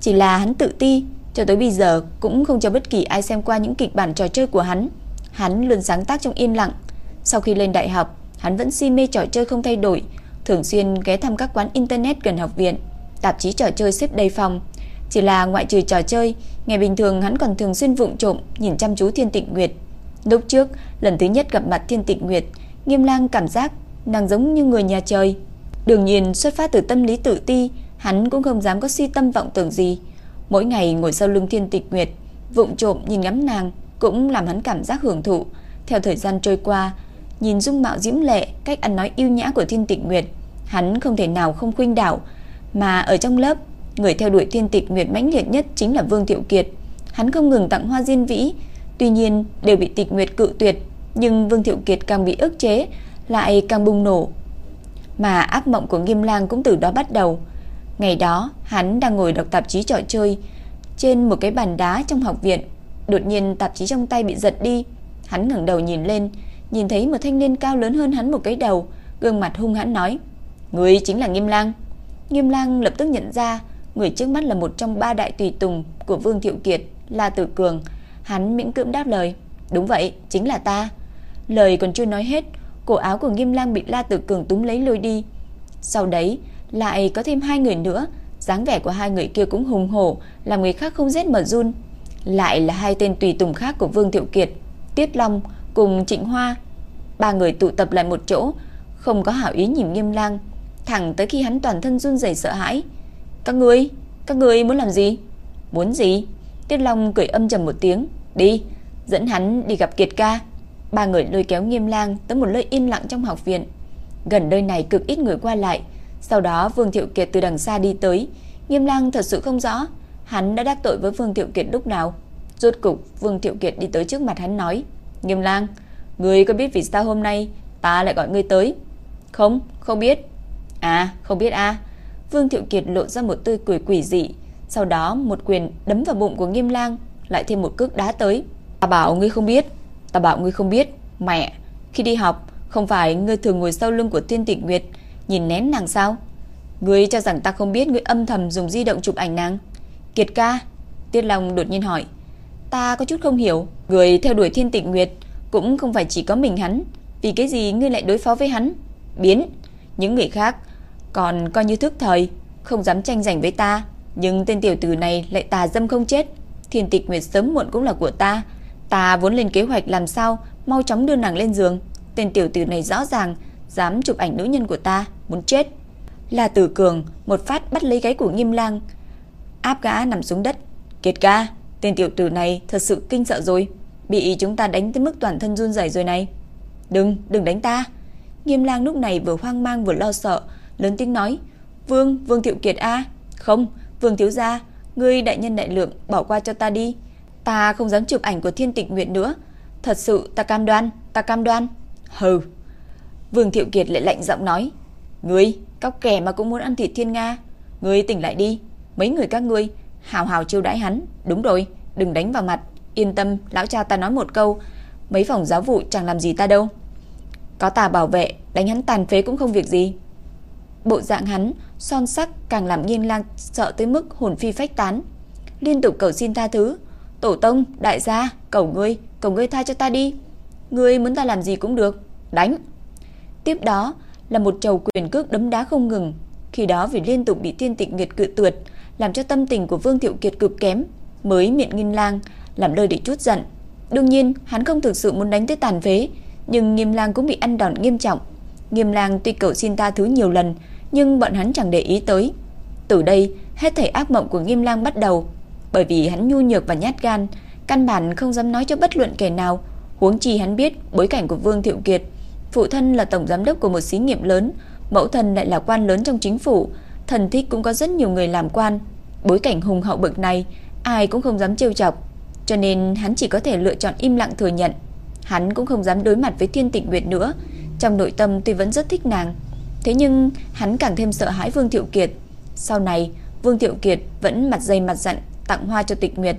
Chỉ là hắn tự ti, cho tới bây giờ cũng không cho bất kỳ ai xem qua những kịch bản trò chơi của hắn. Hắn luôn sáng tác trong im lặng. Sau khi lên đại học, hắn vẫn si mê trò chơi không thay đổi, thường xuyên ghé thăm các quán internet gần học viện, tạp chí trò chơi xếp đầy phòng. Chỉ là ngoại trừ trò chơi, ngày bình thường hắn còn thường xuyên vụng trộm nhìn chăm chú Thiên Tịnh Nguyệt. Lúc trước, lần thứ nhất gặp mặt Thiên Tịnh Nguyệt, Nghiêm Lang cảm giác nàng giống như người nhà trời. Đương nhiên xuất phát từ tâm lý tự ti, hắn cũng không dám có si tâm vọng tưởng gì. Mỗi ngày ngồi sau lưng Thiên Tịch Nguyệt, vụng trộm nhìn ngắm nàng cũng làm hắn cảm giác hưởng thụ. Theo thời gian trôi qua, nhìn dung mạo diễm lệ, cách ăn nói yêu nhã của Thiên Tịch Nguyệt, hắn không thể nào không khuynh đảo, mà ở trong lớp, người theo đuổi Thiên Tịch Nguyệt mãnh liệt nhất chính là Vương Thiệu Kiệt. Hắn không ngừng tặng hoa diên vĩ, tuy nhiên đều bị Tịch Nguyệt cự tuyệt, nhưng Vương Thiệu Kiệt càng bị ức chế, lại càng bùng nổ. Mà ác mộng của Nghiêm Lang cũng từ đó bắt đầu. Ngày đó, hắn đang ngồi đọc tạp chí trò chơi trên một cái bàn đá trong học viện. Đột nhiên tạp chí trong tay bị giật đi. Hắn ngẩng đầu nhìn lên, nhìn thấy một thanh niên cao lớn hơn hắn một cái đầu, gương mặt hung hãn nói: "Ngươi chính là Nghiêm Lang." Nghiêm Lang lập tức nhận ra, người trước mắt là một trong ba đại tùy tùng của Vương Thiệu Kiệt, La Tử Cường. Hắn miễn cưỡng đáp lời: "Đúng vậy, chính là ta." Lời còn chưa nói hết, cổ áo của Nghiêm Lang bị La Tử Cường túm lấy lôi đi. Sau đấy, lại có thêm hai người nữa, dáng vẻ của hai người kia cũng hùng hổ, làm người khác không rét mà run. Lại là hai tên tùy tùng khác của Vương Thiệu Kiệt, Tiết Long cùng Trịnh Hoa. Ba người tụ tập lại một chỗ, không có hảo ý nhìn Nghiêm Lang, thẳng tới khi hắn toàn thân run rẩy sợ hãi. "Các ngươi, các ngươi muốn làm gì?" "Muốn gì?" Tiết Long cười âm trầm một tiếng, "Đi, dẫn hắn đi gặp Kiệt ca." Ba người lôi kéo Nghiêm Lang tới một nơi im lặng trong học viện. Gần nơi này cực ít người qua lại, sau đó Vương Thiệu Kiệt từ đằng xa đi tới, Nghiêm Lang thật sự không rõ hắn đã đắc tội với Vương Thiệu Kiệt lúc nào. Rốt cục Vương Thiệu Kiệt đi tới trước mặt hắn nói: "Nghiêm Lang, ngươi có biết vì sao hôm nay ta lại gọi ngươi tới?" "Không, không biết." "À, không biết a." À. Vương Thiệu Kiệt lộ ra một tươi cười quỷ dị, sau đó một quyền đấm vào bụng của Nghiêm Lang, lại thêm một cước đá tới. "Ta bảo ngươi không biết, ta bảo ngươi không biết, mẹ, khi đi học không phải ngươi thường ngồi sau lưng của Thiên Tịch Nguyệt nhìn nén nàng sao? Ngươi cho rằng ta không biết ngươi âm thầm dùng di động chụp ảnh nàng? Kiệt ca, Tiết Long đột nhiên hỏi. Ta có chút không hiểu, người theo đuổi Thiên Tịch Nguyệt cũng không phải chỉ có mình hắn, vì cái gì ngươi lại đối phó với hắn? Biến, những người khác còn coi như thức thời, không dám tranh giành với ta, nhưng tên tiểu tử này lại tà dâm không chết. Thiên Tịch Nguyệt sớm muộn cũng là của ta, ta vốn lên kế hoạch làm sao mau chóng đưa nàng lên giường. Tên tiểu tử này rõ ràng dám chụp ảnh nữ nhân của ta, muốn chết. Là Tử Cường một phát bắt lấy gáy của Nghiêm Lang, áp gã nằm xuống đất. Kiệt ca, tên tiểu tử này thật sự kinh sợ rồi, bị chúng ta đánh tới mức toàn thân run rẩy rồi này. Đừng, đừng đánh ta. Nghiêm Lang lúc này vừa hoang mang vừa lo sợ, lớn tiếng nói: "Vương, Vương Thiệu Kiệt a, không, Vương thiếu gia, ngươi đại nhân đại lượng, bỏ qua cho ta đi. Ta không dám chụp ảnh của Thiên Tịch Nguyệt nữa, thật sự ta cam đoan, ta cam đoan." Hừ. Vương Thiệu Kiệt lại lạnh giọng nói: "Ngươi, cóc kẻ mà cũng muốn ăn thịt Thiên Nga, ngươi tỉnh lại đi, mấy người các ngươi hào hào chiêu đãi hắn, đúng rồi, đừng đánh vào mặt, yên tâm, lão cha ta nói một câu, mấy phòng giáo vụ chẳng làm gì ta đâu." Có ta bảo vệ, đánh hắn tàn phế cũng không việc gì. Bộ dạng hắn, son sắc càng làm nghiên lang sợ tới mức hồn phi phách tán. Liên tục cầu xin tha thứ. Tổ tông, đại gia, cầu ngươi, cầu ngươi tha cho ta đi. Ngươi muốn ta làm gì cũng được. Đánh. Tiếp đó là một chầu quyền cước đấm đá không ngừng. Khi đó vì liên tục bị tiên tịch nghiệt cự tuyệt, làm cho tâm tình của Vương Thiệu Kiệt cực kém, mới miệng nghiêm lang, làm lời để chút giận. Đương nhiên, hắn không thực sự muốn đánh tới tàn phế, nhưng Nghiêm Lang cũng bị ăn đòn nghiêm trọng. Nghiêm Lang tuy cầu xin ta thứ nhiều lần, nhưng bọn hắn chẳng để ý tới. Từ đây, hết thảy ác mộng của Nghiêm Lang bắt đầu, bởi vì hắn nhu nhược và nhát gan, căn bản không dám nói cho bất luận kẻ nào, huống chi hắn biết bối cảnh của Vương Thiệu Kiệt, phụ thân là tổng giám đốc của một xí nghiệp lớn, mẫu thân lại là quan lớn trong chính phủ, thần thích cũng có rất nhiều người làm quan. Bối cảnh hùng hậu bậc này, ai cũng không dám trêu chọc, cho nên hắn chỉ có thể lựa chọn im lặng thừa nhận. Hắn cũng không dám đối mặt với Thiên Tịnh Nguyệt nữa, trong nội tâm tuy vẫn rất thích nàng, thế nhưng hắn càng thêm sợ hãi Vương Thiệu Kiệt. Sau này, Vương Thiệu Kiệt vẫn mặt dày mặt dặn tặng hoa cho Tịch Nguyệt,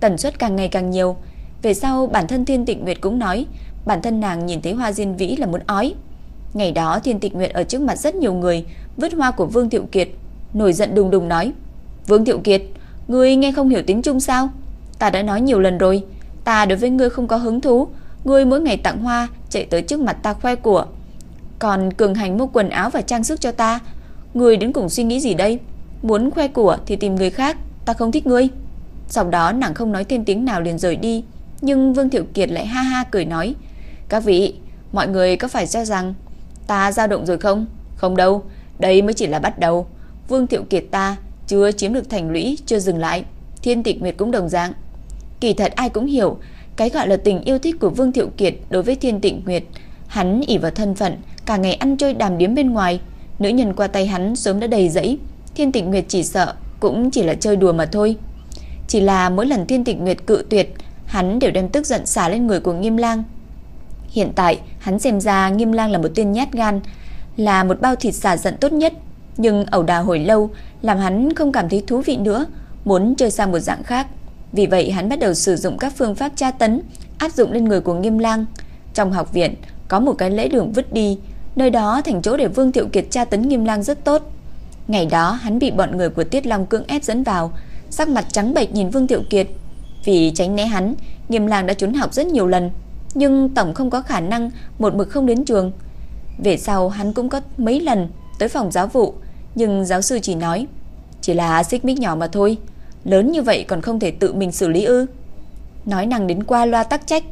tần suất càng ngày càng nhiều. Về sau bản thân Thiên Tịnh Nguyệt cũng nói, bản thân nàng nhìn thấy hoa diên vĩ là muốn ói. Ngày đó Thiên Tịnh Nguyệt ở trước mặt rất nhiều người, vứt hoa của Vương Thiệu Kiệt, nổi giận đùng đùng nói: "Vương Thiệu Kiệt, ngươi nghe không hiểu tiếng Trung sao? Ta đã nói nhiều lần rồi, ta đối với ngươi không có hứng thú, Ngươi mỗi ngày tặng hoa, chạy tới trước mặt ta khoe của. Còn cường hành mua quần áo và trang sức cho ta. Ngươi đến cùng suy nghĩ gì đây? Muốn khoe của thì tìm người khác, ta không thích ngươi. Sau đó nàng không nói thêm tiếng nào liền rời đi. Nhưng Vương Thiệu Kiệt lại ha ha cười nói. Các vị, mọi người có phải cho rằng ta dao động rồi không? Không đâu, đây mới chỉ là bắt đầu. Vương Thiệu Kiệt ta chưa chiếm được thành lũy, chưa dừng lại. Thiên Tịch Nguyệt cũng đồng dạng. Kỳ thật ai cũng hiểu, cái gọi là tình yêu thích của Vương Thiệu Kiệt đối với Thiên Tịnh Nguyệt, hắn ỷ vào thân phận, cả ngày ăn chơi đàm điếm bên ngoài, nữ nhân qua tay hắn sớm đã đầy dẫy, Thiên Tịnh Nguyệt chỉ sợ cũng chỉ là chơi đùa mà thôi. Chỉ là mỗi lần Thiên Tịnh Nguyệt cự tuyệt, hắn đều đem tức giận xả lên người của Nghiêm Lang. Hiện tại, hắn xem ra Nghiêm Lang là một tên nhát gan, là một bao thịt xả giận tốt nhất, nhưng ẩu đà hồi lâu làm hắn không cảm thấy thú vị nữa, muốn chơi sang một dạng khác. Vì vậy hắn bắt đầu sử dụng các phương pháp tra tấn áp dụng lên người của Nghiêm Lang. Trong học viện có một cái lễ đường vứt đi, nơi đó thành chỗ để Vương Thiệu Kiệt tra tấn Nghiêm Lang rất tốt. Ngày đó hắn bị bọn người của Tiết Long cưỡng ép dẫn vào, sắc mặt trắng bệch nhìn Vương Thiệu Kiệt. Vì tránh né hắn, Nghiêm Lang đã trốn học rất nhiều lần, nhưng tổng không có khả năng một mực không đến trường. Về sau hắn cũng có mấy lần tới phòng giáo vụ, nhưng giáo sư chỉ nói chỉ là xích mích nhỏ mà thôi lớn như vậy còn không thể tự mình xử lý ư? Nói năng đến qua loa tắc trách,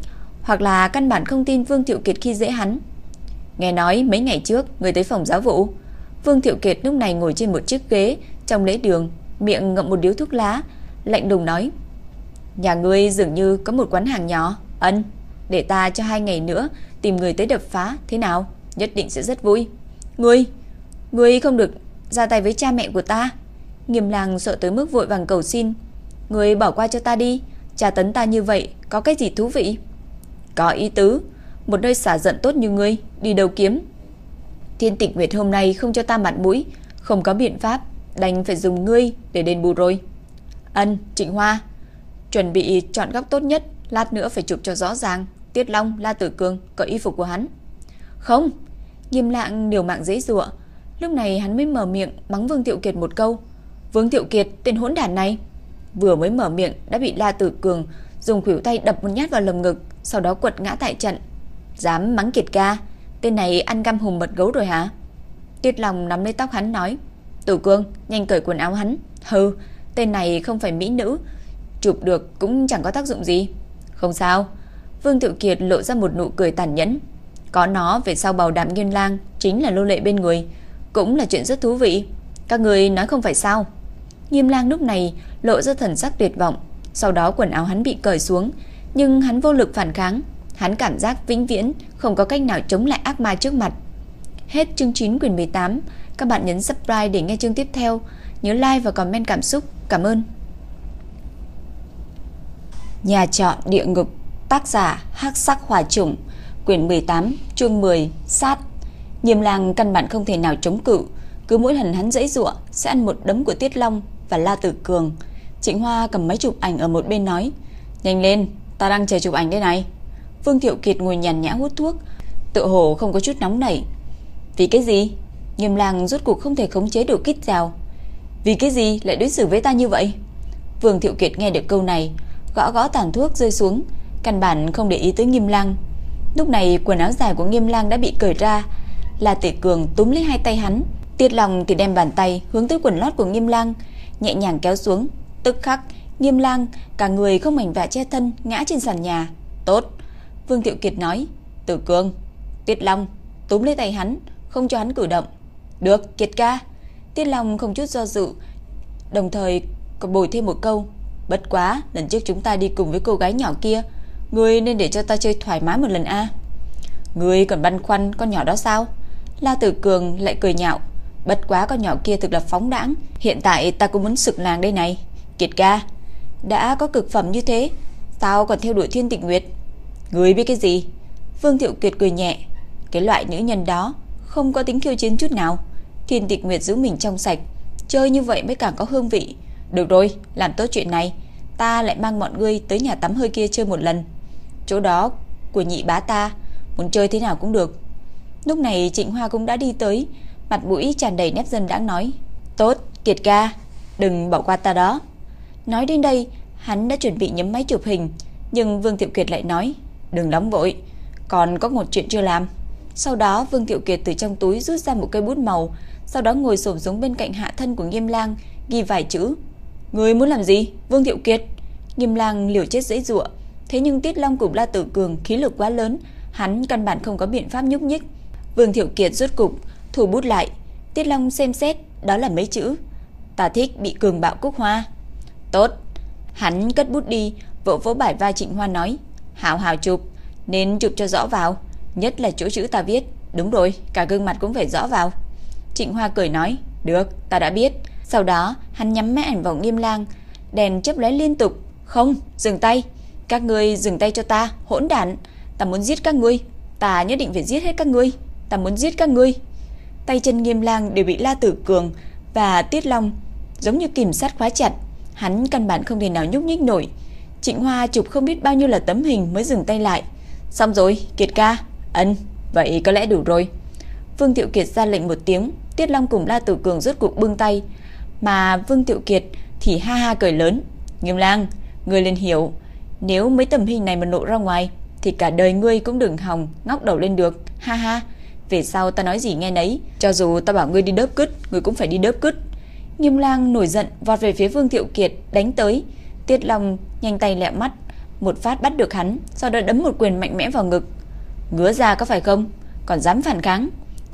hoặc là căn bản không tin Vương Thiệu Kiệt khi dễ hắn. Nghe nói mấy ngày trước người tới phòng giáo vụ, Vương Thiệu Kiệt lúc này ngồi trên một chiếc ghế trong lễ đường, miệng ngậm một điếu thuốc lá, lạnh lùng nói: "Nhà ngươi dường như có một quán hàng nhỏ, ân, để ta cho hai ngày nữa tìm người tới đập phá, thế nào? Nhất định sẽ rất vui." "Ngươi, ngươi không được ra tay với cha mẹ của ta." Nghiêm làng sợ tới mức vội vàng cầu xin. Ngươi bỏ qua cho ta đi Trả tấn ta như vậy có cái gì thú vị? Có ý tứ Một nơi xả giận tốt như ngươi Đi đâu kiếm? Thiên Tịnh Nguyệt hôm nay không cho ta mặt mũi Không có biện pháp Đành phải dùng ngươi để đền bù rồi. Ân Trịnh Hoa Chuẩn bị chọn góc tốt nhất Lát nữa phải chụp cho rõ ràng Tiết Long, La Tử Cương, cởi y phục của hắn. Không Nghiêm lạng điều mạng dễ dụa Lúc này hắn mới mở miệng mắng Vương Tiệu Kiệt một câu. Vương Tiệu Kiệt, tên hỗn đản này. Vừa mới mở miệng đã bị La Tử Cường dùng khuỷu tay đập một nhát vào lồng ngực, sau đó quật ngã tại trận. Dám mắng Kiệt ca, tên này ăn găm hùng mật gấu rồi hả? Tiết Long nắm lấy tóc hắn nói, Tử Cương, nhanh cởi quần áo hắn. Hừ, tên này không phải mỹ nữ, chụp được cũng chẳng có tác dụng gì. Không sao. Vương Tiệu Kiệt lộ ra một nụ cười tàn nhẫn. Có nó về sau bảo đảm nghiên lang chính là lô lệ bên người, cũng là chuyện rất thú vị. Các người nói không phải sao? Nghiêm lang lúc này lộ ra thần sắc tuyệt vọng, sau đó quần áo hắn bị cởi xuống, nhưng hắn vô lực phản kháng, hắn cảm giác vĩnh viễn không có cách nào chống lại ác ma trước mặt. Hết chương 9 quyền 18, các bạn nhấn subscribe để nghe chương tiếp theo, nhớ like và comment cảm xúc. Cảm ơn. Nhà trọ địa ngục, tác giả Hắc Sắc hòa Chủng, quyển 18, chương 10, sát. Nghiêm Lang căn bản không thể nào chống cự, cứ mỗi lần hắn dãy dụa sẽ ăn một đấm của Tiết Long và La Tử Cường. Trịnh Hoa cầm máy chụp ảnh ở một bên nói: "Nhanh lên, ta đang chờ chụp ảnh đây này." Vương Thiệu Kiệt ngồi nhàn nhã hút thuốc, tự hồ không có chút nóng nảy. "Vì cái gì?" Nghiêm Lang rốt cuộc không thể khống chế được kích rào. "Vì cái gì lại đối xử với ta như vậy?" Vương Thiệu Kiệt nghe được câu này, gõ gõ tàn thuốc rơi xuống, căn bản không để ý tới Nghiêm Lang. Lúc này quần áo dài của Nghiêm Lang đã bị cởi ra, La Tử Cường túm lấy hai tay hắn, Tiết Long thì đem bàn tay hướng tới quần lót của Nghiêm Lang, nhẹ nhàng kéo xuống, tức khắc Nghiêm Lang cả người không mảnh vải che thân ngã trên sàn nhà. "Tốt." Vương tiểu Kiệt nói, "Tử Cường, Tiết Long túm lấy tay hắn, không cho hắn cử động." "Được, Kiệt ca." Tiết Long không chút do dự, đồng thời còn bồi thêm một câu, "Bất quá, lần trước chúng ta đi cùng với cô gái nhỏ kia, ngươi nên để cho ta chơi thoải mái một lần a." "Ngươi còn băn khoăn con nhỏ đó sao?" La Tử Cường lại cười nhạo, Bất quá con nhỏ kia thực là phóng đãng, hiện tại ta cũng muốn sực nàng đây này. Kiệt ca, đã có cực phẩm như thế, tao còn theo đuổi Thiên tịnh Nguyệt. Ngươi biết cái gì? Vương Thiệu Kiệt cười nhẹ, cái loại nữ nhân đó không có tính khiêu chiến chút nào. Thiên Tịch Nguyệt giữ mình trong sạch, chơi như vậy mới càng có hương vị. Được rồi, làm tốt chuyện này, ta lại mang mọi người tới nhà tắm hơi kia chơi một lần. Chỗ đó của nhị bá ta, muốn chơi thế nào cũng được. Lúc này Trịnh Hoa cũng đã đi tới, mặt mũi tràn đầy nếp dân đã nói: "Tốt, Kiệt ca, đừng bỏ qua ta đó." Nói đến đây, hắn đã chuẩn bị nhấm máy chụp hình, nhưng Vương thiệu Kiệt lại nói: "Đừng nóng vội, còn có một chuyện chưa làm." Sau đó Vương thiệu Kiệt từ trong túi rút ra một cây bút màu, sau đó ngồi xổm xuống bên cạnh hạ thân của Nghiêm Lang, ghi vài chữ. "Ngươi muốn làm gì, Vương thiệu Kiệt?" Nghiêm Lang liều chết dãy giụa, thế nhưng Tiết Long cùng La Tử Cường khí lực quá lớn, hắn căn bản không có biện pháp nhúc nhích. Vương Thiệu Kiệt rút cục thủ bút lại, Tiết Long xem xét, đó là mấy chữ. Ta thích bị cường bạo cúc hoa. Tốt. Hắn cất bút đi, vỗ vỗ bải vai Trịnh Hoa nói, hào hào chụp, nên chụp cho rõ vào, nhất là chỗ chữ ta viết. Đúng rồi, cả gương mặt cũng phải rõ vào. Trịnh Hoa cười nói, được, ta đã biết. Sau đó, hắn nhắm máy ảnh vào Nghiêm Lang, đèn chớp lóe liên tục. Không, dừng tay. Các ngươi dừng tay cho ta, hỗn đản. Ta muốn giết các ngươi. Ta nhất định phải giết hết các ngươi. Ta muốn giết các ngươi. Tay chân Nghiêm Lang đều bị La Tử Cường và Tiết Long giống như kìm sát khóa chặt, hắn căn bản không thể nào nhúc nhích nổi. Trịnh Hoa chụp không biết bao nhiêu là tấm hình mới dừng tay lại. Xong rồi, Kiệt ca. Ân, vậy có lẽ đủ rồi. Vương Tiệu Kiệt ra lệnh một tiếng, Tiết Long cùng La Tử Cường rốt cuộc bưng tay, mà Vương Tiệu Kiệt thì ha ha cười lớn. Nghiêm Lang, ngươi lên hiểu, nếu mấy tấm hình này mà lộ ra ngoài thì cả đời ngươi cũng đừng hòng ngóc đầu lên được. Ha ha. Về sau ta nói gì nghe nấy, cho dù ta bảo ngươi đi đớp cứt, ngươi cũng phải đi đớp cứt. Nghiêm Lang nổi giận vọt về phía Vương Thiệu Kiệt, đánh tới. Tiết Long nhanh tay lẹ mắt, một phát bắt được hắn, sau đó đấm một quyền mạnh mẽ vào ngực. Ngứa ra có phải không? Còn dám phản kháng?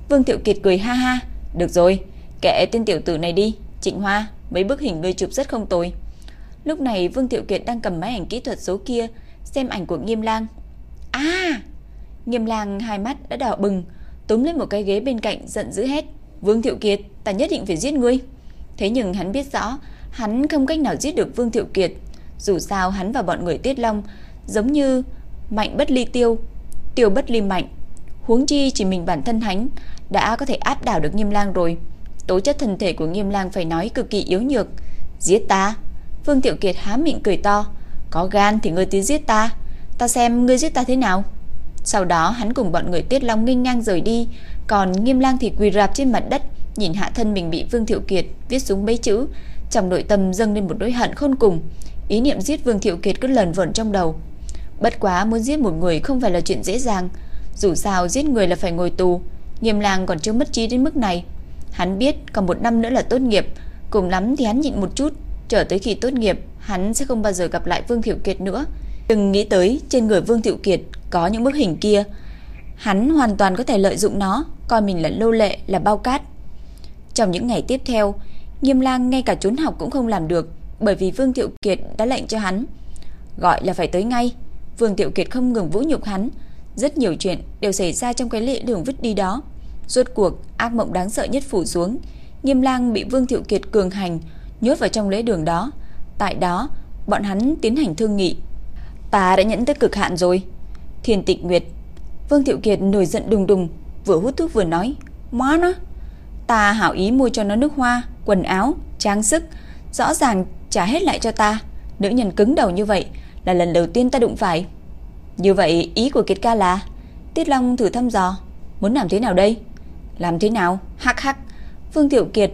Vương Thiệu Kiệt cười ha ha, được rồi, kệ tên tiểu tử này đi, Trịnh Hoa, mấy bức hình ngươi chụp rất không tồi. Lúc này Vương Thiệu Kiệt đang cầm máy ảnh kỹ thuật số kia, xem ảnh của Nghiêm Lang. A! À! Nghiêm Lang hai mắt đã đỏ bừng, túm lên một cái ghế bên cạnh giận dữ hét, "Vương Thiệu Kiệt, ta nhất định phải giết ngươi." Thế nhưng hắn biết rõ, hắn không cách nào giết được Vương Thiệu Kiệt, dù sao hắn và bọn người Tiết Long giống như mạnh bất ly tiêu, tiêu bất ly mạnh. Huống chi chỉ mình bản thân hắn đã có thể áp đảo được Nghiêm Lang rồi. Tố chất thân thể của Nghiêm Lang phải nói cực kỳ yếu nhược. Giết ta? Vương Tiểu Kiệt há miệng cười to, "Có gan thì ngươi tiến giết ta, ta xem ngươi giết ta thế nào." Sau đó hắn cùng bọn người Tiết Long nghênh ngang rời đi, còn Nghiêm Lang thì quỳ rạp trên mặt đất, nhìn hạ thân mình bị Vương Thiệu Kiệt viết xuống mấy chữ, trong nội tâm dâng lên một nỗi hận khôn cùng. Ý niệm giết Vương Thiệu Kiệt cứ lần vẩn trong đầu. Bất quá muốn giết một người không phải là chuyện dễ dàng, dù sao giết người là phải ngồi tù, Nghiêm Lang còn chưa mất trí đến mức này. Hắn biết còn một năm nữa là tốt nghiệp, cùng lắm thì hắn nhịn một chút, chờ tới khi tốt nghiệp, hắn sẽ không bao giờ gặp lại Vương Thiệu Kiệt nữa. Đừng nghĩ tới trên người Vương Thiệu Kiệt có những bức hình kia, hắn hoàn toàn có thể lợi dụng nó, coi mình là lô lệ, là bao cát. Trong những ngày tiếp theo, Nghiêm Lang ngay cả trốn học cũng không làm được, bởi vì Vương Thiệu Kiệt đã lệnh cho hắn gọi là phải tới ngay. Vương Thiệu Kiệt không ngừng vũ nhục hắn, rất nhiều chuyện đều xảy ra trong cái lễ đường vứt đi đó. Rốt cuộc, ác mộng đáng sợ nhất phủ xuống, Nghiêm Lang bị Vương Thiệu Kiệt cường hành nhốt vào trong lễ đường đó. Tại đó, bọn hắn tiến hành thương nghị. Ta đã nhẫn tới cực hạn rồi. Thiên Tịch Nguyệt. Vương Thiệu Kiệt nổi giận đùng đùng, vừa hút thuốc vừa nói, "Má nó, ta hảo ý mua cho nó nước hoa, quần áo, trang sức, rõ ràng trả hết lại cho ta. Nữ nhân cứng đầu như vậy là lần đầu tiên ta đụng phải." Như vậy ý của Kiệt ca là Tiết Long thử thăm dò, muốn làm thế nào đây? Làm thế nào? Hắc hắc. Vương Tiểu Kiệt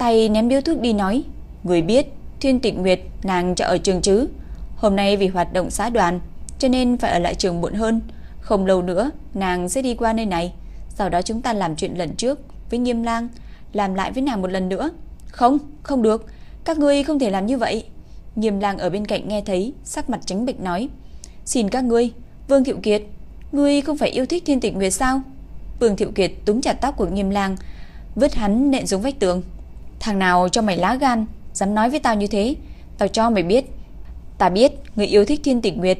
tay ném điếu thuốc đi nói, người biết Thiên Tịch Nguyệt nàng cho ở trường chứ? Hôm nay vì hoạt động xã đoàn, cho nên phải ở lại trường muộn hơn. Không lâu nữa, nàng sẽ đi qua nơi này. Sau đó chúng ta làm chuyện lần trước với Nghiêm Lang, làm lại với nàng một lần nữa. Không, không được, các ngươi không thể làm như vậy. Nghiêm Lang ở bên cạnh nghe thấy, sắc mặt trắng bệch nói: "Xin các ngươi, Vương Thiệu Kiệt, ngươi không phải yêu thích Thiên Tịch Nguyệt sao?" Vương Thiệu Kiệt túm chặt tóc của Nghiêm Lang, vứt hắn nện xuống vách tường. "Thằng nào cho mày lá gan, dám nói với tao như thế, tao cho mày biết." "Ta biết, người yêu thích Thiên Tịch Nguyệt,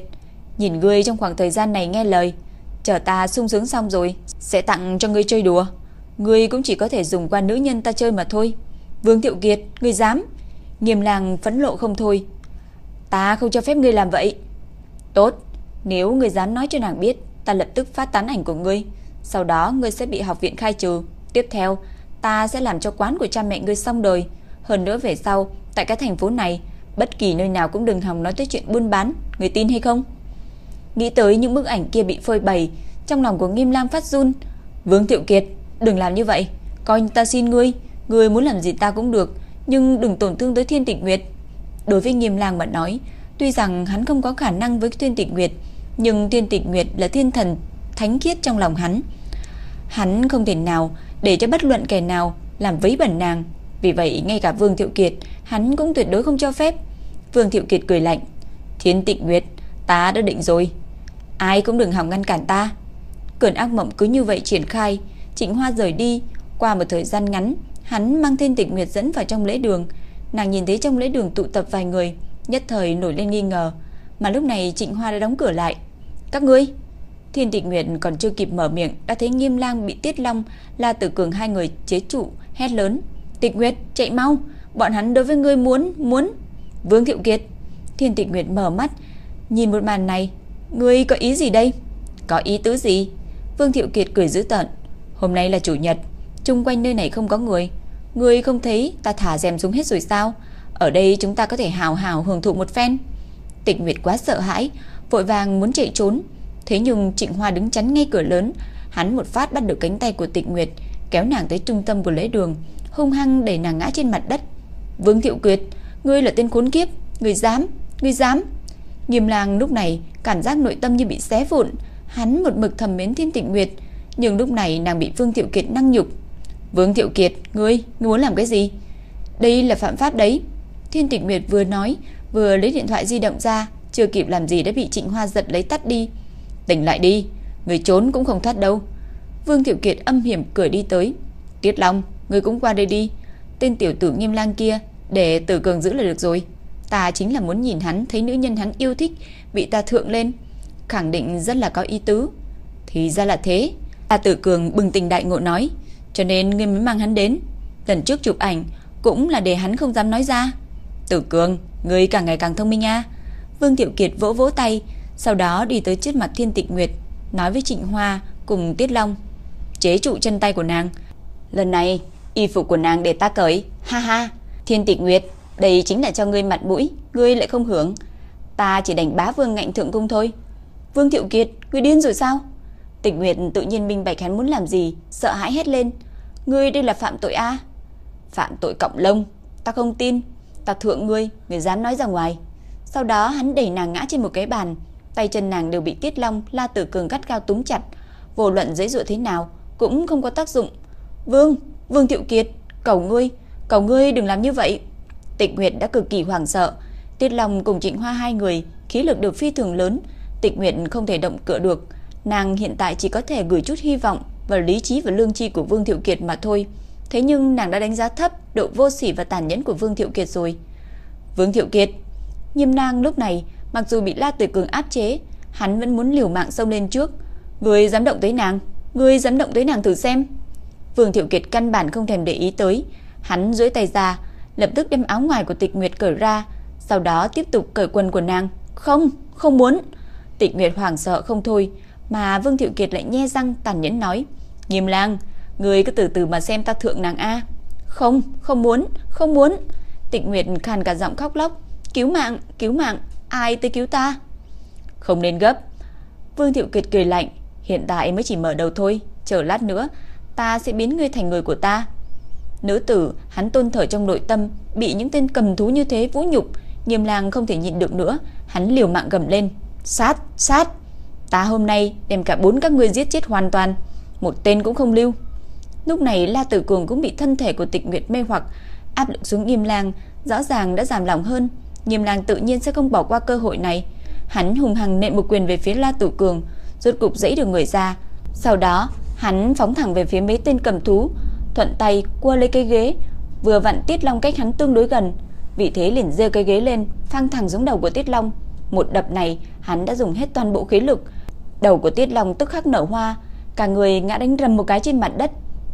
nhìn ngươi trong khoảng thời gian này nghe lời, chờ ta sung sướng xong rồi sẽ tặng cho ngươi chơi đùa, ngươi cũng chỉ có thể dùng qua nữ nhân ta chơi mà thôi." Vương Thiệu Kiệt, ngươi dám? Nghiêm làng phẫn nộ không thôi. Ta không cho phép ngươi làm vậy. Tốt, nếu ngươi dám nói cho nàng biết, ta lập tức phát tán ảnh của ngươi, sau đó ngươi sẽ bị học viện khai trừ. Tiếp theo, ta sẽ làm cho quán của cha mẹ ngươi xong đời. Hơn nữa về sau, tại cái thành phố này, bất kỳ nơi nào cũng đừng hòng nói tới chuyện buôn bán, người tin hay không? Nghĩ tới những bức ảnh kia bị phơi bày, trong lòng của Nghiêm Lam phát run. Vương Thiệu Kiệt, đừng làm như vậy, coi như ta xin ngươi, ngươi muốn làm gì ta cũng được, nhưng đừng tổn thương tới Thiên Tịch Nguyệt. Đối với Nghiêm Lang mà nói, tuy rằng hắn không có khả năng với Thiên Tịch Nguyệt, nhưng Thiên Tịch Nguyệt là thiên thần thánh khiết trong lòng hắn. Hắn không thể nào để cho bất luận kẻ nào làm vấy bẩn nàng, vì vậy ngay cả Vương Thiệu Kiệt, hắn cũng tuyệt đối không cho phép. Vương Thiệu Kiệt cười lạnh, "Thiên Tịnh Nguyệt, ta đã định rồi, ai cũng đừng hòng ngăn cản ta." Cơn ác mộng cứ như vậy triển khai, Trịnh Hoa rời đi, qua một thời gian ngắn, hắn mang Thiên Tịnh Nguyệt dẫn vào trong lễ đường. Nàng nhìn thấy trong lễ đường tụ tập vài người, nhất thời nổi lên nghi ngờ, mà lúc này Trịnh Hoa đã đóng cửa lại. "Các ngươi?" Thiên Tịch Nguyệt còn chưa kịp mở miệng đã thấy Nghiêm Lang bị Tiết Long, La Tử Cường hai người chế trụ, hét lớn: "Tịch Nguyệt, chạy mau, bọn hắn đối với ngươi muốn, muốn." Vương Thiệu Kiệt, Thiên Tịch Nguyệt mở mắt, nhìn một màn này, "Ngươi có ý gì đây?" "Có ý tứ gì?" Vương Thiệu Kiệt cười dữ tợn, "Hôm nay là chủ nhật, xung quanh nơi này không có người, ngươi không thấy ta thả rèm xuống hết rồi sao? Ở đây chúng ta có thể hào hào hưởng thụ một phen." Tịch Nguyệt quá sợ hãi, vội vàng muốn chạy trốn, thế nhưng Trịnh Hoa đứng chắn ngay cửa lớn, hắn một phát bắt được cánh tay của tịnh Nguyệt, kéo nàng tới trung tâm của lễ đường, hung hăng đẩy nàng ngã trên mặt đất. "Vương Thiệu Kiệt, ngươi là tên khốn kiếp, ngươi dám, ngươi dám?" Nghiêm Lang lúc này cảm giác nội tâm như bị xé vụn, hắn một mực thầm mến Thiên tịnh Nguyệt, nhưng lúc này nàng bị Vương Thiệu Kiệt năng nhục. "Vương Thiệu Kiệt, ngươi, ngươi muốn làm cái gì? Đây là phạm pháp đấy." Thiên tịnh Nguyệt vừa nói, vừa lấy điện thoại di động ra, chưa kịp làm gì đã bị Trịnh Hoa giật lấy tắt đi. "Tỉnh lại đi, người trốn cũng không thoát đâu." Vương Thiệu Kiệt âm hiểm cười đi tới. "Tiết Long, ngươi cũng qua đây đi. Tên tiểu tử Nghiêm Lang kia để Tử Cường giữ là được rồi. Ta chính là muốn nhìn hắn thấy nữ nhân hắn yêu thích bị ta thượng lên, khẳng định rất là có ý tứ." Thì ra là thế. ta Tử Cường bừng tỉnh đại ngộ nói, cho nên ngươi mới mang hắn đến. Lần trước chụp ảnh cũng là để hắn không dám nói ra. Tử Cường, ngươi càng ngày càng thông minh nha. Vương Tiểu Kiệt vỗ vỗ tay, sau đó đi tới trước mặt Thiên Tịch Nguyệt, nói với Trịnh Hoa cùng Tiết Long, chế trụ chân tay của nàng. Lần này, y phục của nàng để ta cởi, ha ha. Thiên Tịch Nguyệt, đây chính là cho ngươi mặt mũi, ngươi lại không hưởng. Ta chỉ đánh bá vương ngạnh thượng cung thôi. Vương Thiệu Kiệt, ngươi điên rồi sao? Tịch Nguyệt tự nhiên minh bạch hắn muốn làm gì, sợ hãi hét lên. Ngươi đây là phạm tội a? Phạm tội cộng lông, ta không tin. Ta thượng ngươi, ngươi dám nói ra ngoài. Sau đó hắn đẩy nàng ngã trên một cái bàn, tay chân nàng đều bị Tiết Long, La Tử Cường gắt cao túm chặt, vô luận giấy dụa thế nào cũng không có tác dụng. "Vương, Vương Thiệu Kiệt, cầu ngươi, cầu ngươi đừng làm như vậy." Tịch Nguyệt đã cực kỳ hoảng sợ, Tiết Long cùng Trịnh Hoa hai người khí lực đều phi thường lớn, Tịch Nguyệt không thể động cựa được, nàng hiện tại chỉ có thể gửi chút hy vọng vào lý trí và lương tri của Vương Thiệu Kiệt mà thôi. Thế nhưng nàng đã đánh giá thấp độ vô sỉ và tàn nhẫn của Vương Thiệu Kiệt rồi. Vương Thiệu Kiệt, nghiêm Nang lúc này mặc dù bị La Tử Cường áp chế, hắn vẫn muốn liều mạng xông lên trước. Ngươi dám động tới nàng, ngươi dám động tới nàng thử xem. Vương Thiệu Kiệt căn bản không thèm để ý tới, hắn duỗi tay ra, lập tức đem áo ngoài của Tịch Nguyệt cởi ra, sau đó tiếp tục cởi quần của nàng. "Không, không muốn." Tịch Nguyệt hoảng sợ không thôi, mà Vương Thiệu Kiệt lại nhe răng tàn nhẫn nói: "Nghiêm Lang, ngươi cứ từ từ mà xem ta thượng nàng a." "Không, không muốn, không muốn." Tịch Nguyệt khàn cả giọng khóc lóc, "Cứu mạng, cứu mạng, ai tới cứu ta?" "Không nên gấp." Vương Thiệu Kiệt cười lạnh, "Hiện tại mới chỉ mở đầu thôi, chờ lát nữa ta sẽ biến ngươi thành người của ta." Nữ tử, hắn tôn thở trong nội tâm, bị những tên cầm thú như thế vũ nhục, Nghiêm Lang không thể nhịn được nữa, hắn liều mạng gầm lên, "Sát, sát! Ta hôm nay đem cả bốn các ngươi giết chết hoàn toàn, một tên cũng không lưu." Lúc này La Tử Cường cũng bị thân thể của Tịch Nguyệt mê hoặc, áp lực xuống Nghiêm Lang, rõ ràng đã giảm lòng hơn. Nghiêm Lang tự nhiên sẽ không bỏ qua cơ hội này. Hắn hùng hăng nện một quyền về phía La Tử Cường, rốt cục giãy được người ra. Sau đó, hắn phóng thẳng về phía mấy tên cầm thú, thuận tay qua lấy cái ghế, vừa vặn Tiết Long cách hắn tương đối gần, vì thế liền giơ cái ghế lên, phang thẳng xuống đầu của Tiết Long. Một đập này, hắn đã dùng hết toàn bộ khí lực. Đầu của Tiết Long tức khắc nở hoa, cả người ngã đánh rầm một cái trên mặt đất.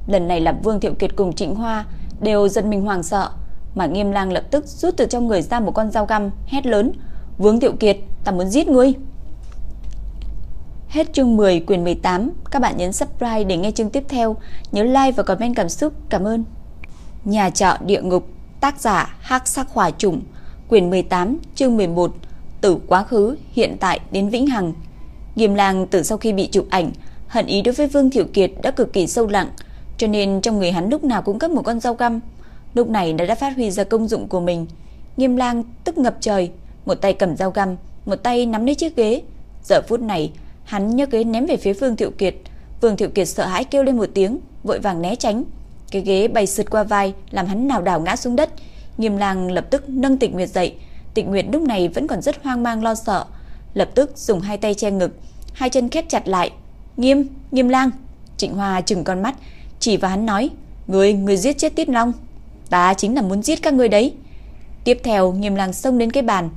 Lần này là Vương Thiệu Kiệt cùng Trịnh Hoa đều giật mình hoảng sợ, mà Nghiêm Lang lập tức rút từ trong người ra một con dao găm, hét lớn: "Vương Thiệu Kiệt, ta muốn giết ngươi!" Hết chương 10 quyển 18, các bạn nhấn subscribe để nghe chương tiếp theo, nhớ like và comment cảm xúc. Cảm ơn. Nhà trọ địa ngục, tác giả Hắc Sắc Hỏa Trùng, quyển 18, chương 11, từ quá khứ, hiện tại đến vĩnh hằng. Nghiêm Lang từ sau khi bị chụp ảnh, hận ý đối với Vương Thiệu Kiệt đã cực kỳ sâu lặng, cho nên trong người hắn lúc nào cũng cất một con dao găm. Lúc này đã đã phát huy ra công dụng của mình. Nghiêm Lang tức ngập trời, một tay cầm dao găm, một tay nắm lấy chiếc ghế. Giờ phút này, hắn nhấc ghế ném về phía Vương Thiệu Kiệt. Vương Thiệu Kiệt sợ hãi kêu lên một tiếng, vội vàng né tránh. Cái ghế bay sượt qua vai, làm hắn nào đảo ngã xuống đất. Nghiêm Lang lập tức nâng Tịch Nguyệt dậy. Tịch Nguyệt lúc này vẫn còn rất hoang mang lo sợ, lập tức dùng hai tay che ngực, hai chân khép chặt lại. "Nghiêm, Nghiêm Lang." Trịnh Hoa trừng con mắt, chỉ vào hắn nói, người người giết chết Tiết Long, ta chính là muốn giết các ngươi đấy." Tiếp theo, Nghiêm làng xông đến cái bàn,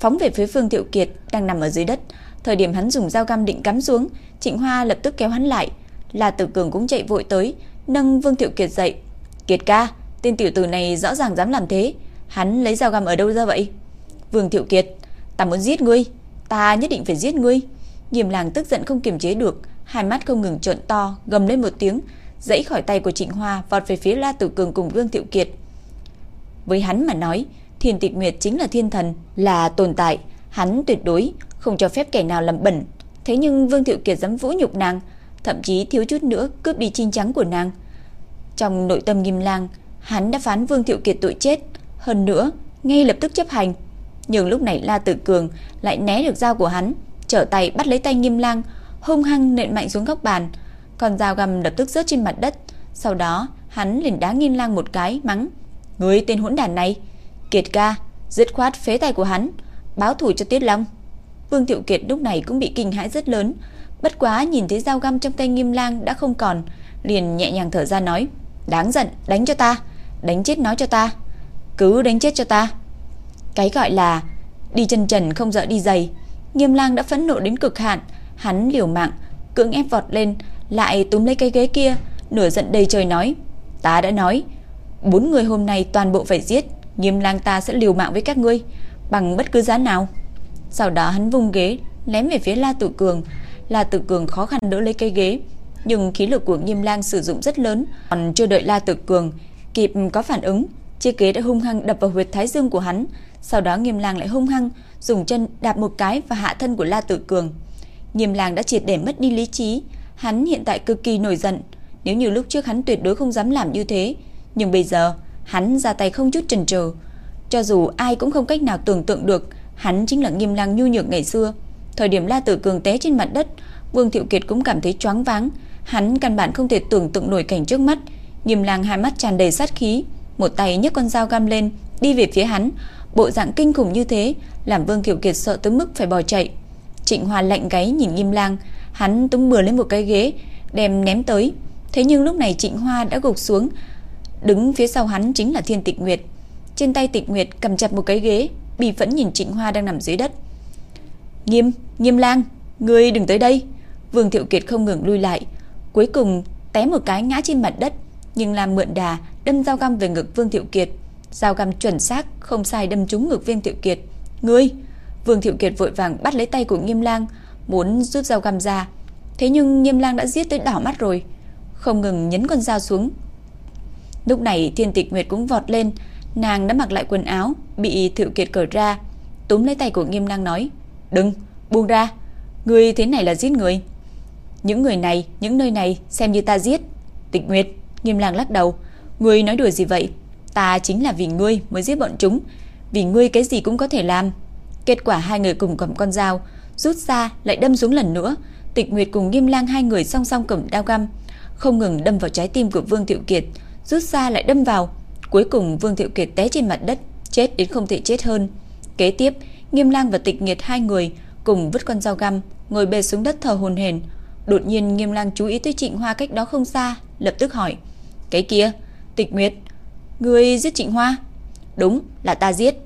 phóng về phía Phương Thiệu Kiệt đang nằm ở dưới đất. Thời điểm hắn dùng dao găm định cắm xuống, Trịnh Hoa lập tức kéo hắn lại. La Tử Cường cũng chạy vội tới, nâng Vương Thiệu Kiệt dậy. "Kiệt ca, tên tiểu tử này rõ ràng dám làm thế, hắn lấy dao găm ở đâu ra vậy?" "Vương Thiệu Kiệt, ta muốn giết ngươi, ta nhất định phải giết ngươi." Nghiêm làng tức giận không kiềm chế được, hai mắt không ngừng trợn to, gầm lên một tiếng, dãy khỏi tay của Trịnh Hoa vọt về phía La Tử Cường cùng Vương Thiệu Kiệt. Với hắn mà nói, Thiên Tịch Nguyệt chính là thiên thần, là tồn tại, hắn tuyệt đối không cho phép kẻ nào làm bẩn. Thế nhưng Vương Thiệu Kiệt dám vũ nhục nàng, thậm chí thiếu chút nữa cướp đi chinh trắng của nàng. Trong nội tâm Nghiêm Lang, hắn đã phán Vương Thiệu Kiệt tội chết, hơn nữa, ngay lập tức chấp hành. Nhưng lúc này La Tử Cường lại né được dao của hắn, trở tay bắt lấy tay Nghiêm Lang, hung hăng nện mạnh xuống góc bàn. Còn dao găm lập tức rớt trên mặt đất. Sau đó, hắn liền đá Nghiêm Lang một cái, mắng: "Ngươi tên hỗn đản này, Kiệt ca, dứt khoát phế tay của hắn, báo thù cho Tiết Long." Vương Thiệu Kiệt lúc này cũng bị kinh hãi rất lớn, bất quá nhìn thấy dao găm trong tay Nghiêm Lang đã không còn, liền nhẹ nhàng thở ra nói: "Đáng giận, đánh cho ta, đánh chết nó cho ta, cứ đánh chết cho ta." Cái gọi là đi chân trần không sợ đi giày, Nghiêm Lang đã phẫn nộ đến cực hạn, hắn liều mạng cưỡng ép vọt lên, lại túm lấy cái ghế kia, nửa giận đầy trời nói: "Ta đã nói, bốn người hôm nay toàn bộ phải giết, Nghiêm Lang ta sẽ liều mạng với các ngươi bằng bất cứ giá nào." Sau đó hắn vung ghế ném về phía La Tử Cường. La Tử Cường khó khăn đỡ lấy cây ghế, nhưng khí lực của Nghiêm Lang sử dụng rất lớn, còn chưa đợi La Tử Cường kịp có phản ứng, chiếc ghế đã hung hăng đập vào huyệt thái dương của hắn. Sau đó Nghiêm Lang lại hung hăng dùng chân đạp một cái vào hạ thân của La Tử Cường. Nghiêm Lang đã triệt để mất đi lý trí, hắn hiện tại cực kỳ nổi giận, nếu như lúc trước hắn tuyệt đối không dám làm như thế, nhưng bây giờ hắn ra tay không chút chần chừ, cho dù ai cũng không cách nào tưởng tượng được, hắn chính là Nghiêm Lang nhu nhược ngày xưa. Thời điểm La Tử Cường té trên mặt đất, Vương Thiệu Kiệt cũng cảm thấy choáng váng, hắn căn bản không thể tưởng tượng nổi cảnh trước mắt. Nghiêm Lang hai mắt tràn đầy sát khí, một tay nhấc con dao găm lên, đi về phía hắn, bộ dạng kinh khủng như thế, làm Vương Thiệu Kiệt sợ tới mức phải bỏ chạy. Trịnh Hoa lạnh gáy nhìn Nghiêm Lang, hắn tung bừa lên một cái ghế, đem ném tới. Thế nhưng lúc này Trịnh Hoa đã gục xuống, đứng phía sau hắn chính là Thiên Tịch Nguyệt. Trên tay Tịch Nguyệt cầm chặt một cái ghế, bị phẫn nhìn Trịnh Hoa đang nằm dưới đất. "Nghiêm, Nghiêm Lang, ngươi đừng tới đây." Vương Thiệu Kiệt không ngừng lui lại, cuối cùng té một cái ngã trên mặt đất, nhưng làm mượn đà đâm dao găm về ngực Vương Thiệu Kiệt. Dao găm chuẩn xác, không sai đâm trúng ngực Vương Thiệu Kiệt. "Ngươi!" Vương Thiệu Kiệt vội vàng bắt lấy tay của Nghiêm Lang, muốn rút dao găm ra. Thế nhưng Nghiêm Lang đã giết tới đỏ mắt rồi, không ngừng nhấn con dao xuống. Lúc này Thiên Tịch Nguyệt cũng vọt lên, nàng đã mặc lại quần áo, bị Thiệu Kiệt cởi ra, túm lấy tay của Nghiêm Lang nói: "Đừng, buông ra, ngươi thế này là giết người." Những người này, những nơi này xem như ta giết. Tịch Nguyệt, Nghiêm Lang lắc đầu, ngươi nói đùa gì vậy? Ta chính là vì ngươi mới giết bọn chúng, vì ngươi cái gì cũng có thể làm. Kết quả hai người cùng cầm con dao, rút ra lại đâm xuống lần nữa. Tịch Nguyệt cùng Nghiêm Lang hai người song song cầm dao găm, không ngừng đâm vào trái tim của Vương Thiệu Kiệt, rút ra lại đâm vào. Cuối cùng Vương Thiệu Kiệt té trên mặt đất, chết đến không thể chết hơn. Kế tiếp, Nghiêm Lang và Tịch Nguyệt hai người cùng vứt con dao găm, ngồi bệt xuống đất thở hồn hển. Đột nhiên Nghiêm Lang chú ý tới Trịnh Hoa cách đó không xa, lập tức hỏi: "Cái kia, Tịch Nguyệt, ngươi giết Trịnh Hoa?" "Đúng, là ta giết."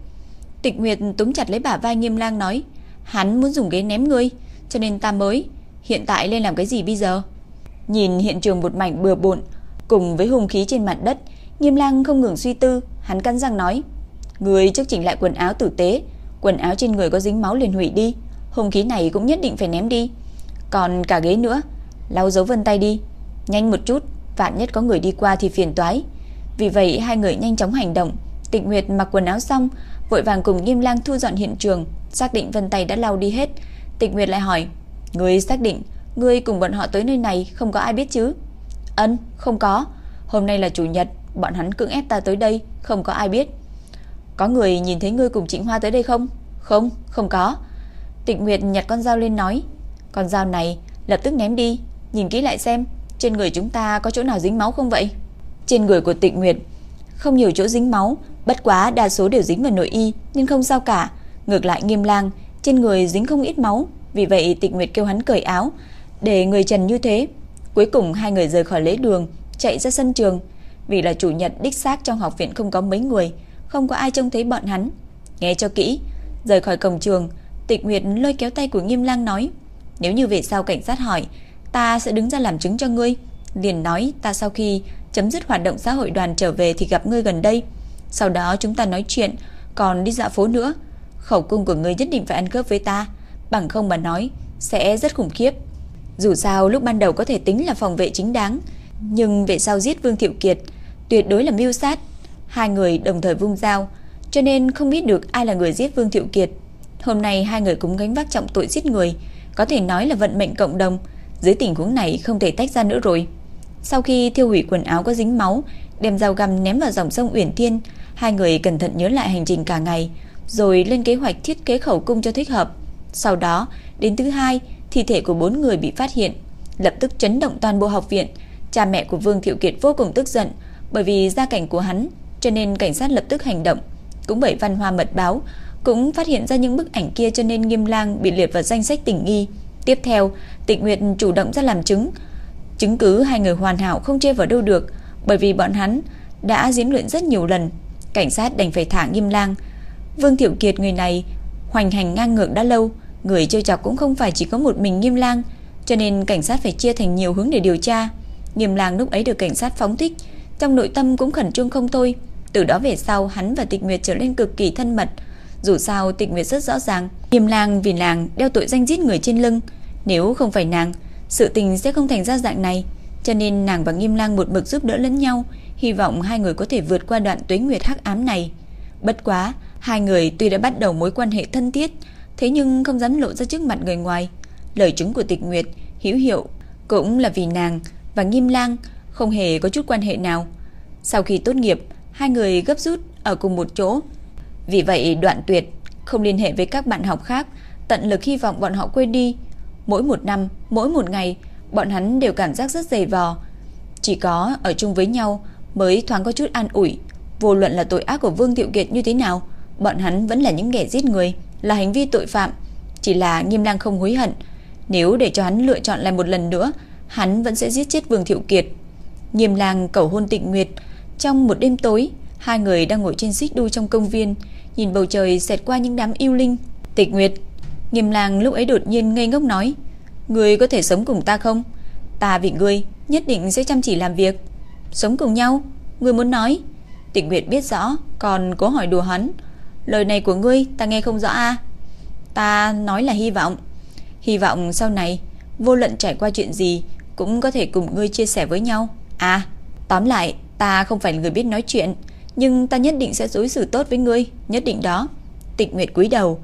Tịch Nguyệt túm chặt lấy bả vai Nghiêm Lang nói: "Hắn muốn dùng ghế ném ngươi, cho nên ta mới, hiện tại lên làm cái gì bây giờ?" Nhìn hiện trường một mảnh bừa bộn, cùng với hung khí trên mặt đất, Nghiêm Lang không ngừng suy tư, hắn cắn răng nói: "Ngươi trước chỉnh lại quần áo tử tế, quần áo trên người có dính máu liền hủy đi, hung khí này cũng nhất định phải ném đi, còn cả ghế nữa, lau dấu vân tay đi, nhanh một chút, vạn nhất có người đi qua thì phiền toái." Vì vậy hai người nhanh chóng hành động, Tịch Nguyệt mặc quần áo xong, vội vàng cùng Nghiêm Lang thu dọn hiện trường, xác định vân tay đã lau đi hết. Tịch Nguyệt lại hỏi: "Ngươi xác định ngươi cùng bọn họ tới nơi này không có ai biết chứ?" "Ân, không có. Hôm nay là chủ nhật, bọn hắn cưỡng ép ta tới đây, không có ai biết." "Có người nhìn thấy ngươi cùng Trịnh Hoa tới đây không?" "Không, không có." Tịch Nguyệt nhặt con dao lên nói: "Con dao này lập tức ném đi, nhìn kỹ lại xem, trên người chúng ta có chỗ nào dính máu không vậy?" Trên người của Tịnh Nguyệt không nhiều chỗ dính máu, bất quá đa số đều dính vào nội y nên không sao cả. Ngược lại Nghiêm Lang, trên người dính không ít máu, vì vậy Tịch Nguyệt kêu hắn cởi áo, để người trần như thế. Cuối cùng hai người rời khỏi lễ đường, chạy ra sân trường, vì là chủ nhật đích xác trong học viện không có mấy người, không có ai trông thấy bọn hắn. Nghe cho kỹ, rời khỏi cổng trường, Tịch Nguyệt lôi kéo tay của Nghiêm Lang nói: "Nếu như về sau cảnh sát hỏi, ta sẽ đứng ra làm chứng cho ngươi." Liền nói ta sau khi chấm dứt hoạt động xã hội đoàn trở về thì gặp ngươi gần đây. Sau đó chúng ta nói chuyện, còn đi dạo phố nữa. Khẩu cung của ngươi nhất định phải ăn cướp với ta, bằng không mà nói sẽ rất khủng khiếp. Dù sao lúc ban đầu có thể tính là phòng vệ chính đáng, nhưng về sau giết Vương Thiệu Kiệt tuyệt đối là mưu sát. Hai người đồng thời vung dao, cho nên không biết được ai là người giết Vương Thiệu Kiệt. Hôm nay hai người cũng gánh vác trọng tội giết người, có thể nói là vận mệnh cộng đồng. Dưới tình huống này không thể tách ra nữa rồi. Sau khi thiêu hủy quần áo có dính máu, đem dao găm ném vào dòng sông Uyển Thiên, hai người cẩn thận nhớ lại hành trình cả ngày, rồi lên kế hoạch thiết kế khẩu cung cho thích hợp. Sau đó, đến thứ hai, thi thể của bốn người bị phát hiện, lập tức chấn động toàn bộ học viện. Cha mẹ của Vương Thiệu Kiệt vô cùng tức giận, bởi vì gia cảnh của hắn, cho nên cảnh sát lập tức hành động. Cũng bởi văn hoa mật báo, cũng phát hiện ra những bức ảnh kia cho nên Nghiêm Lang bị liệt vào danh sách tình nghi. Tiếp theo, Tịnh Nguyệt chủ động ra làm chứng, chứng cứ hai người hoàn hảo không chê vào đâu được, bởi vì bọn hắn đã diễn luyện rất nhiều lần. Cảnh sát đành phải thả Nghiêm Lang. Vương Thiệu Kiệt người này hoành hành ngang ngược đã lâu, người chơi chọc cũng không phải chỉ có một mình Nghiêm Lang, cho nên cảnh sát phải chia thành nhiều hướng để điều tra. Nghiêm Lang lúc ấy được cảnh sát phóng thích, trong nội tâm cũng khẩn trương không thôi. Từ đó về sau hắn và Tịch Nguyệt trở nên cực kỳ thân mật. Dù sao Tịch Nguyệt rất rõ ràng, Nghiêm Lang vì nàng đeo tội danh giết người trên lưng, nếu không phải nàng, sự tình sẽ không thành ra dạng này, cho nên nàng và Nghiêm Lang một mực giúp đỡ lẫn nhau, hy vọng hai người có thể vượt qua đoạn tuế nguyệt hắc ám này. Bất quá, hai người tuy đã bắt đầu mối quan hệ thân thiết, thế nhưng không dám lộ ra trước mặt người ngoài. lời chứng của Tịch Nguyệt hữu hiệu cũng là vì nàng và Nghiêm Lang không hề có chút quan hệ nào. Sau khi tốt nghiệp, hai người gấp rút ở cùng một chỗ. Vì vậy đoạn tuyệt, không liên hệ với các bạn học khác, tận lực hy vọng bọn họ quên đi. Mỗi một năm, mỗi một ngày, bọn hắn đều cảm giác rất dày vò. Chỉ có ở chung với nhau mới thoáng có chút an ủi. Vô luận là tội ác của Vương Thiệu Kiệt như thế nào, bọn hắn vẫn là những kẻ giết người, là hành vi tội phạm. Chỉ là Nghiêm Lang không hối hận. Nếu để cho hắn lựa chọn lại một lần nữa, hắn vẫn sẽ giết chết Vương Thiệu Kiệt. Nghiêm Lang cầu hôn Tịnh Nguyệt, trong một đêm tối, hai người đang ngồi trên xích đu trong công viên, nhìn bầu trời xẹt qua những đám yêu linh. Tịch Nguyệt, Nghiêm làng lúc ấy đột nhiên ngây ngốc nói: "Ngươi có thể sống cùng ta không? Ta vì ngươi nhất định sẽ chăm chỉ làm việc." "Sống cùng nhau?" Ngươi muốn nói? Tịnh Nguyệt biết rõ, còn cố hỏi đùa hắn. "Lời này của ngươi ta nghe không rõ a." "Ta nói là hy vọng." "Hy vọng sau này vô luận trải qua chuyện gì cũng có thể cùng ngươi chia sẻ với nhau." "À, tóm lại, ta không phải người biết nói chuyện, nhưng ta nhất định sẽ đối xử tốt với ngươi, nhất định đó." Tịnh Nguyệt cúi đầu,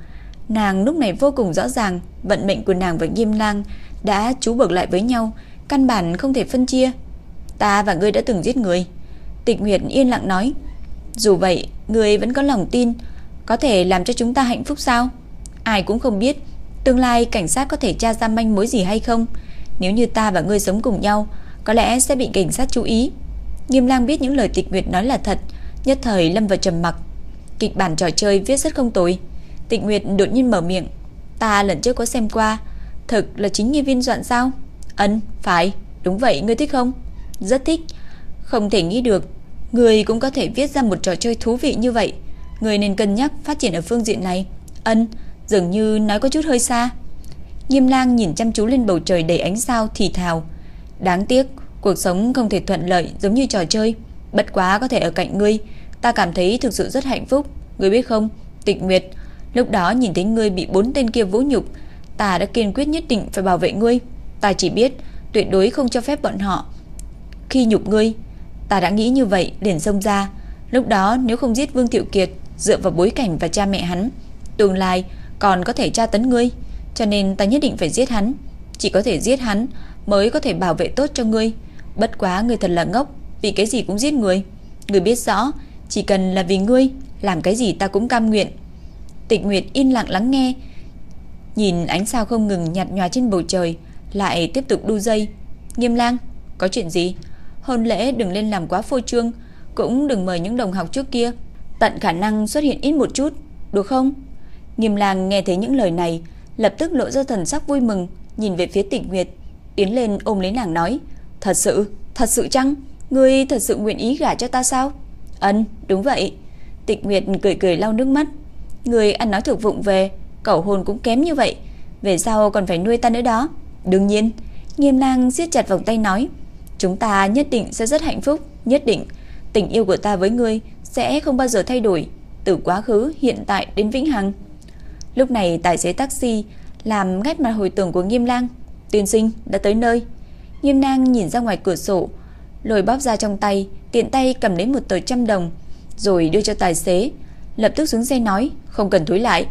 nàng lúc này vô cùng rõ ràng, vận mệnh của nàng và Nghiêm Lang đã chú buộc lại với nhau, căn bản không thể phân chia. Ta và ngươi đã từng giết người. Tịch Nguyệt yên lặng nói, dù vậy, ngươi vẫn có lòng tin có thể làm cho chúng ta hạnh phúc sao? Ai cũng không biết tương lai cảnh sát có thể tra ra manh mối gì hay không. Nếu như ta và ngươi sống cùng nhau, có lẽ sẽ bị cảnh sát chú ý. Nghiêm Lang biết những lời Tịch Nguyệt nói là thật, nhất thời lâm vào trầm mặc. Kịch bản trò chơi viết rất không tồi. Tịnh Nguyệt đột nhiên mở miệng, "Ta lần trước có xem qua, thực là chính Nghi Viên dọn sao?" "Ân, phải, đúng vậy, ngươi thích không?" "Rất thích." Không thể nghĩ được, người cũng có thể viết ra một trò chơi thú vị như vậy. Người nên cân nhắc phát triển ở phương diện này. Ân, dường như nói có chút hơi xa. Nghiêm Lang nhìn chăm chú lên bầu trời đầy ánh sao thì thào, đáng tiếc, cuộc sống không thể thuận lợi giống như trò chơi, bất quá có thể ở cạnh ngươi, ta cảm thấy thực sự rất hạnh phúc, ngươi biết không? Tịch Nguyệt, lúc đó nhìn thấy ngươi bị bốn tên kia vũ nhục, ta đã kiên quyết nhất định phải bảo vệ ngươi, ta chỉ biết tuyệt đối không cho phép bọn họ khi nhục ngươi. Ta đã nghĩ như vậy liền xông ra, lúc đó nếu không giết Vương Thiệu Kiệt, dựa vào bối cảnh và cha mẹ hắn, tương lai còn có thể tra tấn ngươi, cho nên ta nhất định phải giết hắn, chỉ có thể giết hắn mới có thể bảo vệ tốt cho ngươi. Bất quá ngươi thật là ngốc, vì cái gì cũng giết người. Ngươi biết rõ, chỉ cần là vì ngươi, làm cái gì ta cũng cam nguyện. Tịch Nguyệt yên lặng lắng nghe, nhìn ánh sao không ngừng nhạt nhòa trên bầu trời, lại tiếp tục đu dây. Nghiêm Lang, có chuyện gì? Hôn lễ đừng lên làm quá phô trương, cũng đừng mời những đồng học trước kia, tận khả năng xuất hiện ít một chút, được không? Nghiêm Lang nghe thấy những lời này, lập tức lộ ra thần sắc vui mừng, nhìn về phía Tịch Nguyệt, tiến lên ôm lấy nàng nói: "Thật sự, thật sự chăng? Ngươi thật sự nguyện ý gả cho ta sao?" "Ân, đúng vậy." Tịch Nguyệt cười cười lau nước mắt người ăn nói thực vụng về, cậu hồn cũng kém như vậy, về sau còn phải nuôi ta nữa đó." "Đương nhiên." Nghiêm Lang siết chặt vòng tay nói: "Chúng ta nhất định sẽ rất hạnh phúc, nhất định. Tình yêu của ta với ngươi sẽ không bao giờ thay đổi, từ quá khứ, hiện tại đến vĩnh hằng." Lúc này tài xế taxi làm ngắt mặt hồi tưởng của Nghiêm Lang. "Tiên sinh đã tới nơi." Nghiêm Lang nhìn ra ngoài cửa sổ, lồi bóp ra trong tay, tiện tay cầm lấy một tờ trăm đồng, rồi đưa cho tài xế, lập tức xuống xe nói, không cần thối lại.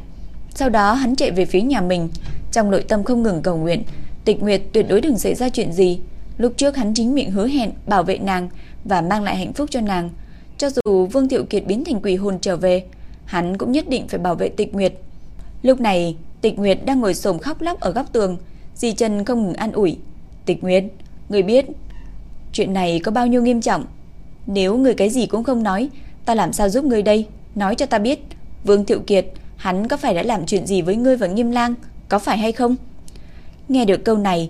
Sau đó hắn chạy về phía nhà mình, trong nội tâm không ngừng cầu nguyện, Tịch Nguyệt tuyệt đối đừng xảy ra chuyện gì. Lúc trước hắn chính miệng hứa hẹn bảo vệ nàng và mang lại hạnh phúc cho nàng. Cho dù Vương Thiệu Kiệt biến thành quỷ hồn trở về, hắn cũng nhất định phải bảo vệ Tịch Nguyệt. Lúc này, Tịch Nguyệt đang ngồi xổm khóc lóc ở góc tường, Di Chân không ngừng an ủi. "Tịch Nguyệt, người biết chuyện này có bao nhiêu nghiêm trọng? Nếu người cái gì cũng không nói, ta làm sao giúp người đây? Nói cho ta biết, Vương Thiệu Kiệt, hắn có phải đã làm chuyện gì với ngươi và Nghiêm Lang, có phải hay không?" Nghe được câu này,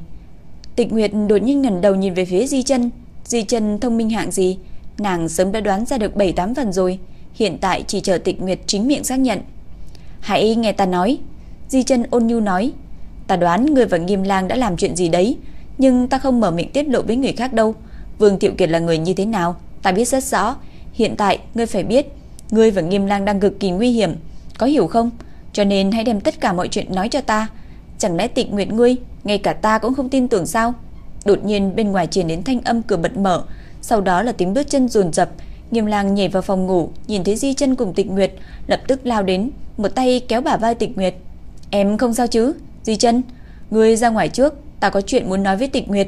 Tịch Nguyệt đột nhiên ngẩng đầu nhìn về phía Di Chân. Di Chân thông minh hạng gì, nàng sớm đã đoán ra được 7-8 phần rồi, hiện tại chỉ chờ Tịch Nguyệt chính miệng xác nhận. "Hãy nghe ta nói." Di Chân ôn nhu nói, "Ta đoán ngươi và Nghiêm Lang đã làm chuyện gì đấy, nhưng ta không mở miệng tiết lộ với người khác đâu. Vương Tiệu Kiệt là người như thế nào, ta biết rất rõ, hiện tại ngươi phải biết, ngươi và Nghiêm Lang đang cực kỳ nguy hiểm, có hiểu không? Cho nên hãy đem tất cả mọi chuyện nói cho ta." Chẳng lẽ tịch nguyệt ngươi Ngay cả ta cũng không tin tưởng sao Đột nhiên bên ngoài truyền đến thanh âm cửa bật mở Sau đó là tiếng bước chân rồn rập Nghiêm lang nhảy vào phòng ngủ Nhìn thấy Di chân cùng tịch nguyệt Lập tức lao đến Một tay kéo bả vai tịch nguyệt Em không sao chứ Di chân Ngươi ra ngoài trước, ta có chuyện muốn nói với Tịch Nguyệt.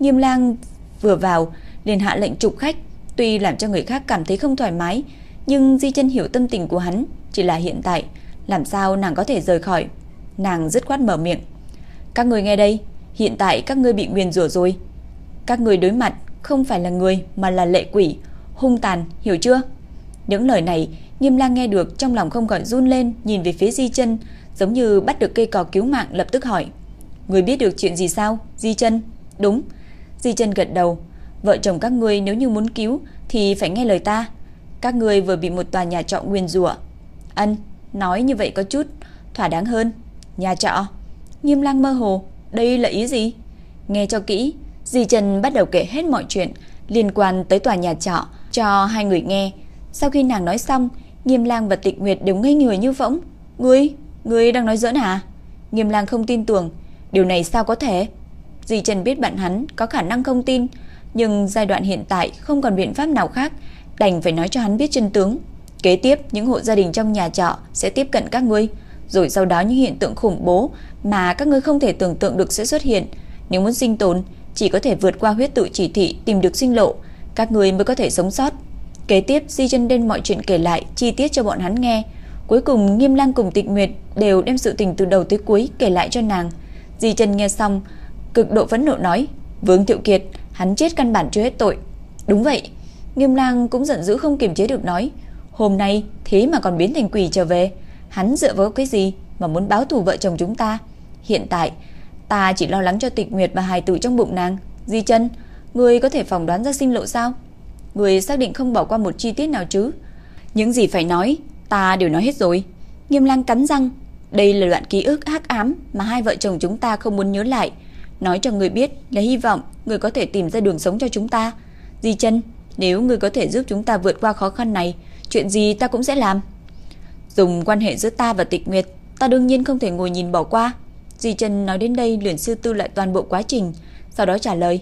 Nghiêm Lang vừa vào liền hạ lệnh trục khách, tuy làm cho người khác cảm thấy không thoải mái, nhưng Di Chân hiểu tâm tình của hắn, chỉ là hiện tại, làm sao nàng có thể rời khỏi. Nàng dứt khoát mở miệng. Các người nghe đây, hiện tại các ngươi bị nguyền rủa rồi. Các người đối mặt không phải là người mà là lệ quỷ, hung tàn, hiểu chưa? Những lời này, Nghiêm Lang nghe được trong lòng không khỏi run lên, nhìn về phía Di Chân, giống như bắt được cây cò cứu mạng lập tức hỏi: "Người biết được chuyện gì sao?" Di Chân: "Đúng." Di Chân gật đầu, "Vợ chồng các ngươi nếu như muốn cứu thì phải nghe lời ta. Các ngươi vừa bị một tòa nhà trọ nguyên rủa." Ân, nói như vậy có chút thỏa đáng hơn. Nhà trọ? Nghiêm Lang mơ hồ, đây là ý gì? Nghe cho kỹ, Di Trần bắt đầu kể hết mọi chuyện liên quan tới tòa nhà trọ cho hai người nghe. Sau khi nàng nói xong, Nghiêm Lang và Tịch Nguyệt đều ngây người như phỗng. "Ngươi, ngươi đang nói giỡn hả?" Nghiêm Lang không tin tưởng, điều này sao có thể? Di Trần biết bạn hắn có khả năng không tin, nhưng giai đoạn hiện tại không còn biện pháp nào khác, đành phải nói cho hắn biết chân tướng. Kế tiếp, những hộ gia đình trong nhà trọ sẽ tiếp cận các ngươi, rồi sau đó những hiện tượng khủng bố mà các ngươi không thể tưởng tượng được sẽ xuất hiện. Nếu muốn sinh tồn, chỉ có thể vượt qua huyết tự chỉ thị tìm được sinh lộ, các ngươi mới có thể sống sót. Kế tiếp, Di Chân đen mọi chuyện kể lại chi tiết cho bọn hắn nghe. Cuối cùng, Nghiêm Lang cùng Tịch Nguyệt đều đem sự tình từ đầu tới cuối kể lại cho nàng. Di Chân nghe xong, cực độ phẫn nộ nói: "Vương Thiệu Kiệt, hắn chết căn bản chưa hết tội." Đúng vậy, Nghiêm Lang cũng giận dữ không kiềm chế được nói: "Hôm nay thế mà còn biến thành quỷ trở về, hắn dựa vào cái gì mà muốn báo thù vợ chồng chúng ta? Hiện tại, ta chỉ lo lắng cho Tịch Nguyệt và hài tử trong bụng nàng. Di Chân, người có thể phỏng đoán ra sinh lộ sao?" Người xác định không bỏ qua một chi tiết nào chứ Những gì phải nói Ta đều nói hết rồi Nghiêm lang cắn răng Đây là đoạn ký ức hắc ám Mà hai vợ chồng chúng ta không muốn nhớ lại Nói cho người biết là hy vọng Người có thể tìm ra đường sống cho chúng ta Di chân nếu người có thể giúp chúng ta vượt qua khó khăn này Chuyện gì ta cũng sẽ làm Dùng quan hệ giữa ta và tịch nguyệt Ta đương nhiên không thể ngồi nhìn bỏ qua Di Trần nói đến đây liền sư tư lại toàn bộ quá trình Sau đó trả lời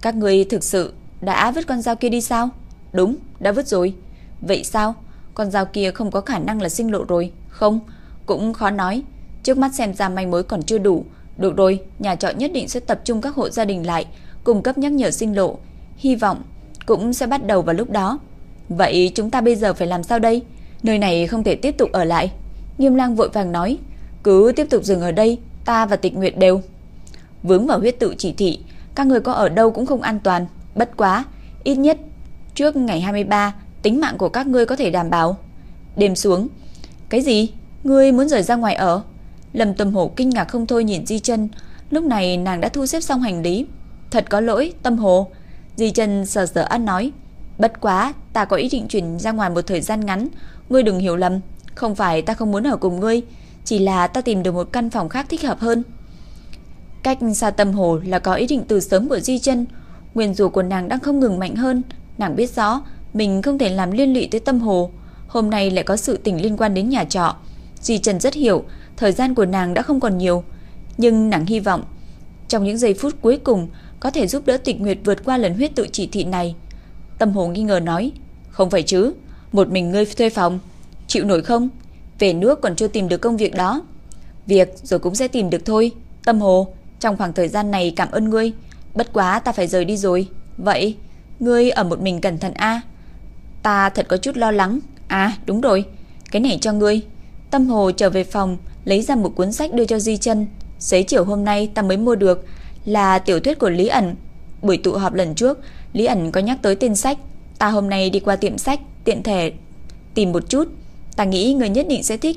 Các người thực sự đã vứt con dao kia đi sao? Đúng, đã vứt rồi. Vậy sao? Con dao kia không có khả năng là sinh lộ rồi. Không, cũng khó nói. Trước mắt xem ra manh mối còn chưa đủ. Được rồi, nhà trọ nhất định sẽ tập trung các hộ gia đình lại, cung cấp nhắc nhở sinh lộ. Hy vọng cũng sẽ bắt đầu vào lúc đó. Vậy chúng ta bây giờ phải làm sao đây? Nơi này không thể tiếp tục ở lại. Nghiêm lang vội vàng nói. Cứ tiếp tục dừng ở đây, ta và tịch nguyệt đều. Vướng vào huyết tự chỉ thị, các người có ở đâu cũng không an toàn. Bất quá, ít nhất trước ngày 23, tính mạng của các ngươi có thể đảm bảo. Đêm xuống, cái gì? Ngươi muốn rời ra ngoài ở? Lâm Tâm Hồ kinh ngạc không thôi nhìn Di Chân, lúc này nàng đã thu xếp xong hành lý. Thật có lỗi, Tâm Hồ. Di Chân sờ sờ ăn nói, bất quá, ta có ý định chuyển ra ngoài một thời gian ngắn, ngươi đừng hiểu lầm, không phải ta không muốn ở cùng ngươi, chỉ là ta tìm được một căn phòng khác thích hợp hơn. Cách xa Tâm Hồ là có ý định từ sớm của Di Chân, Nguyên rùa của nàng đang không ngừng mạnh hơn, nàng biết rõ mình không thể làm liên lụy tới tâm hồ, hôm nay lại có sự tình liên quan đến nhà trọ. Di Trần rất hiểu, thời gian của nàng đã không còn nhiều, nhưng nàng hy vọng trong những giây phút cuối cùng có thể giúp đỡ Tịch Nguyệt vượt qua lần huyết tự chỉ thị này. Tâm Hồ nghi ngờ nói, "Không phải chứ, một mình ngươi thuê phòng, chịu nổi không? Về nước còn chưa tìm được công việc đó." "Việc rồi cũng sẽ tìm được thôi." Tâm Hồ, trong khoảng thời gian này cảm ơn ngươi, Bất quá ta phải rời đi rồi. Vậy, ngươi ở một mình cẩn thận a. Ta thật có chút lo lắng. À, đúng rồi, cái này cho ngươi. Tâm Hồ trở về phòng, lấy ra một cuốn sách đưa cho Di Chân. Giấy chiều hôm nay ta mới mua được là tiểu thuyết của Lý ẩn. Buổi tụ họp lần trước, Lý ẩn có nhắc tới tên sách. Ta hôm nay đi qua tiệm sách, tiện thể tìm một chút. Ta nghĩ người nhất định sẽ thích.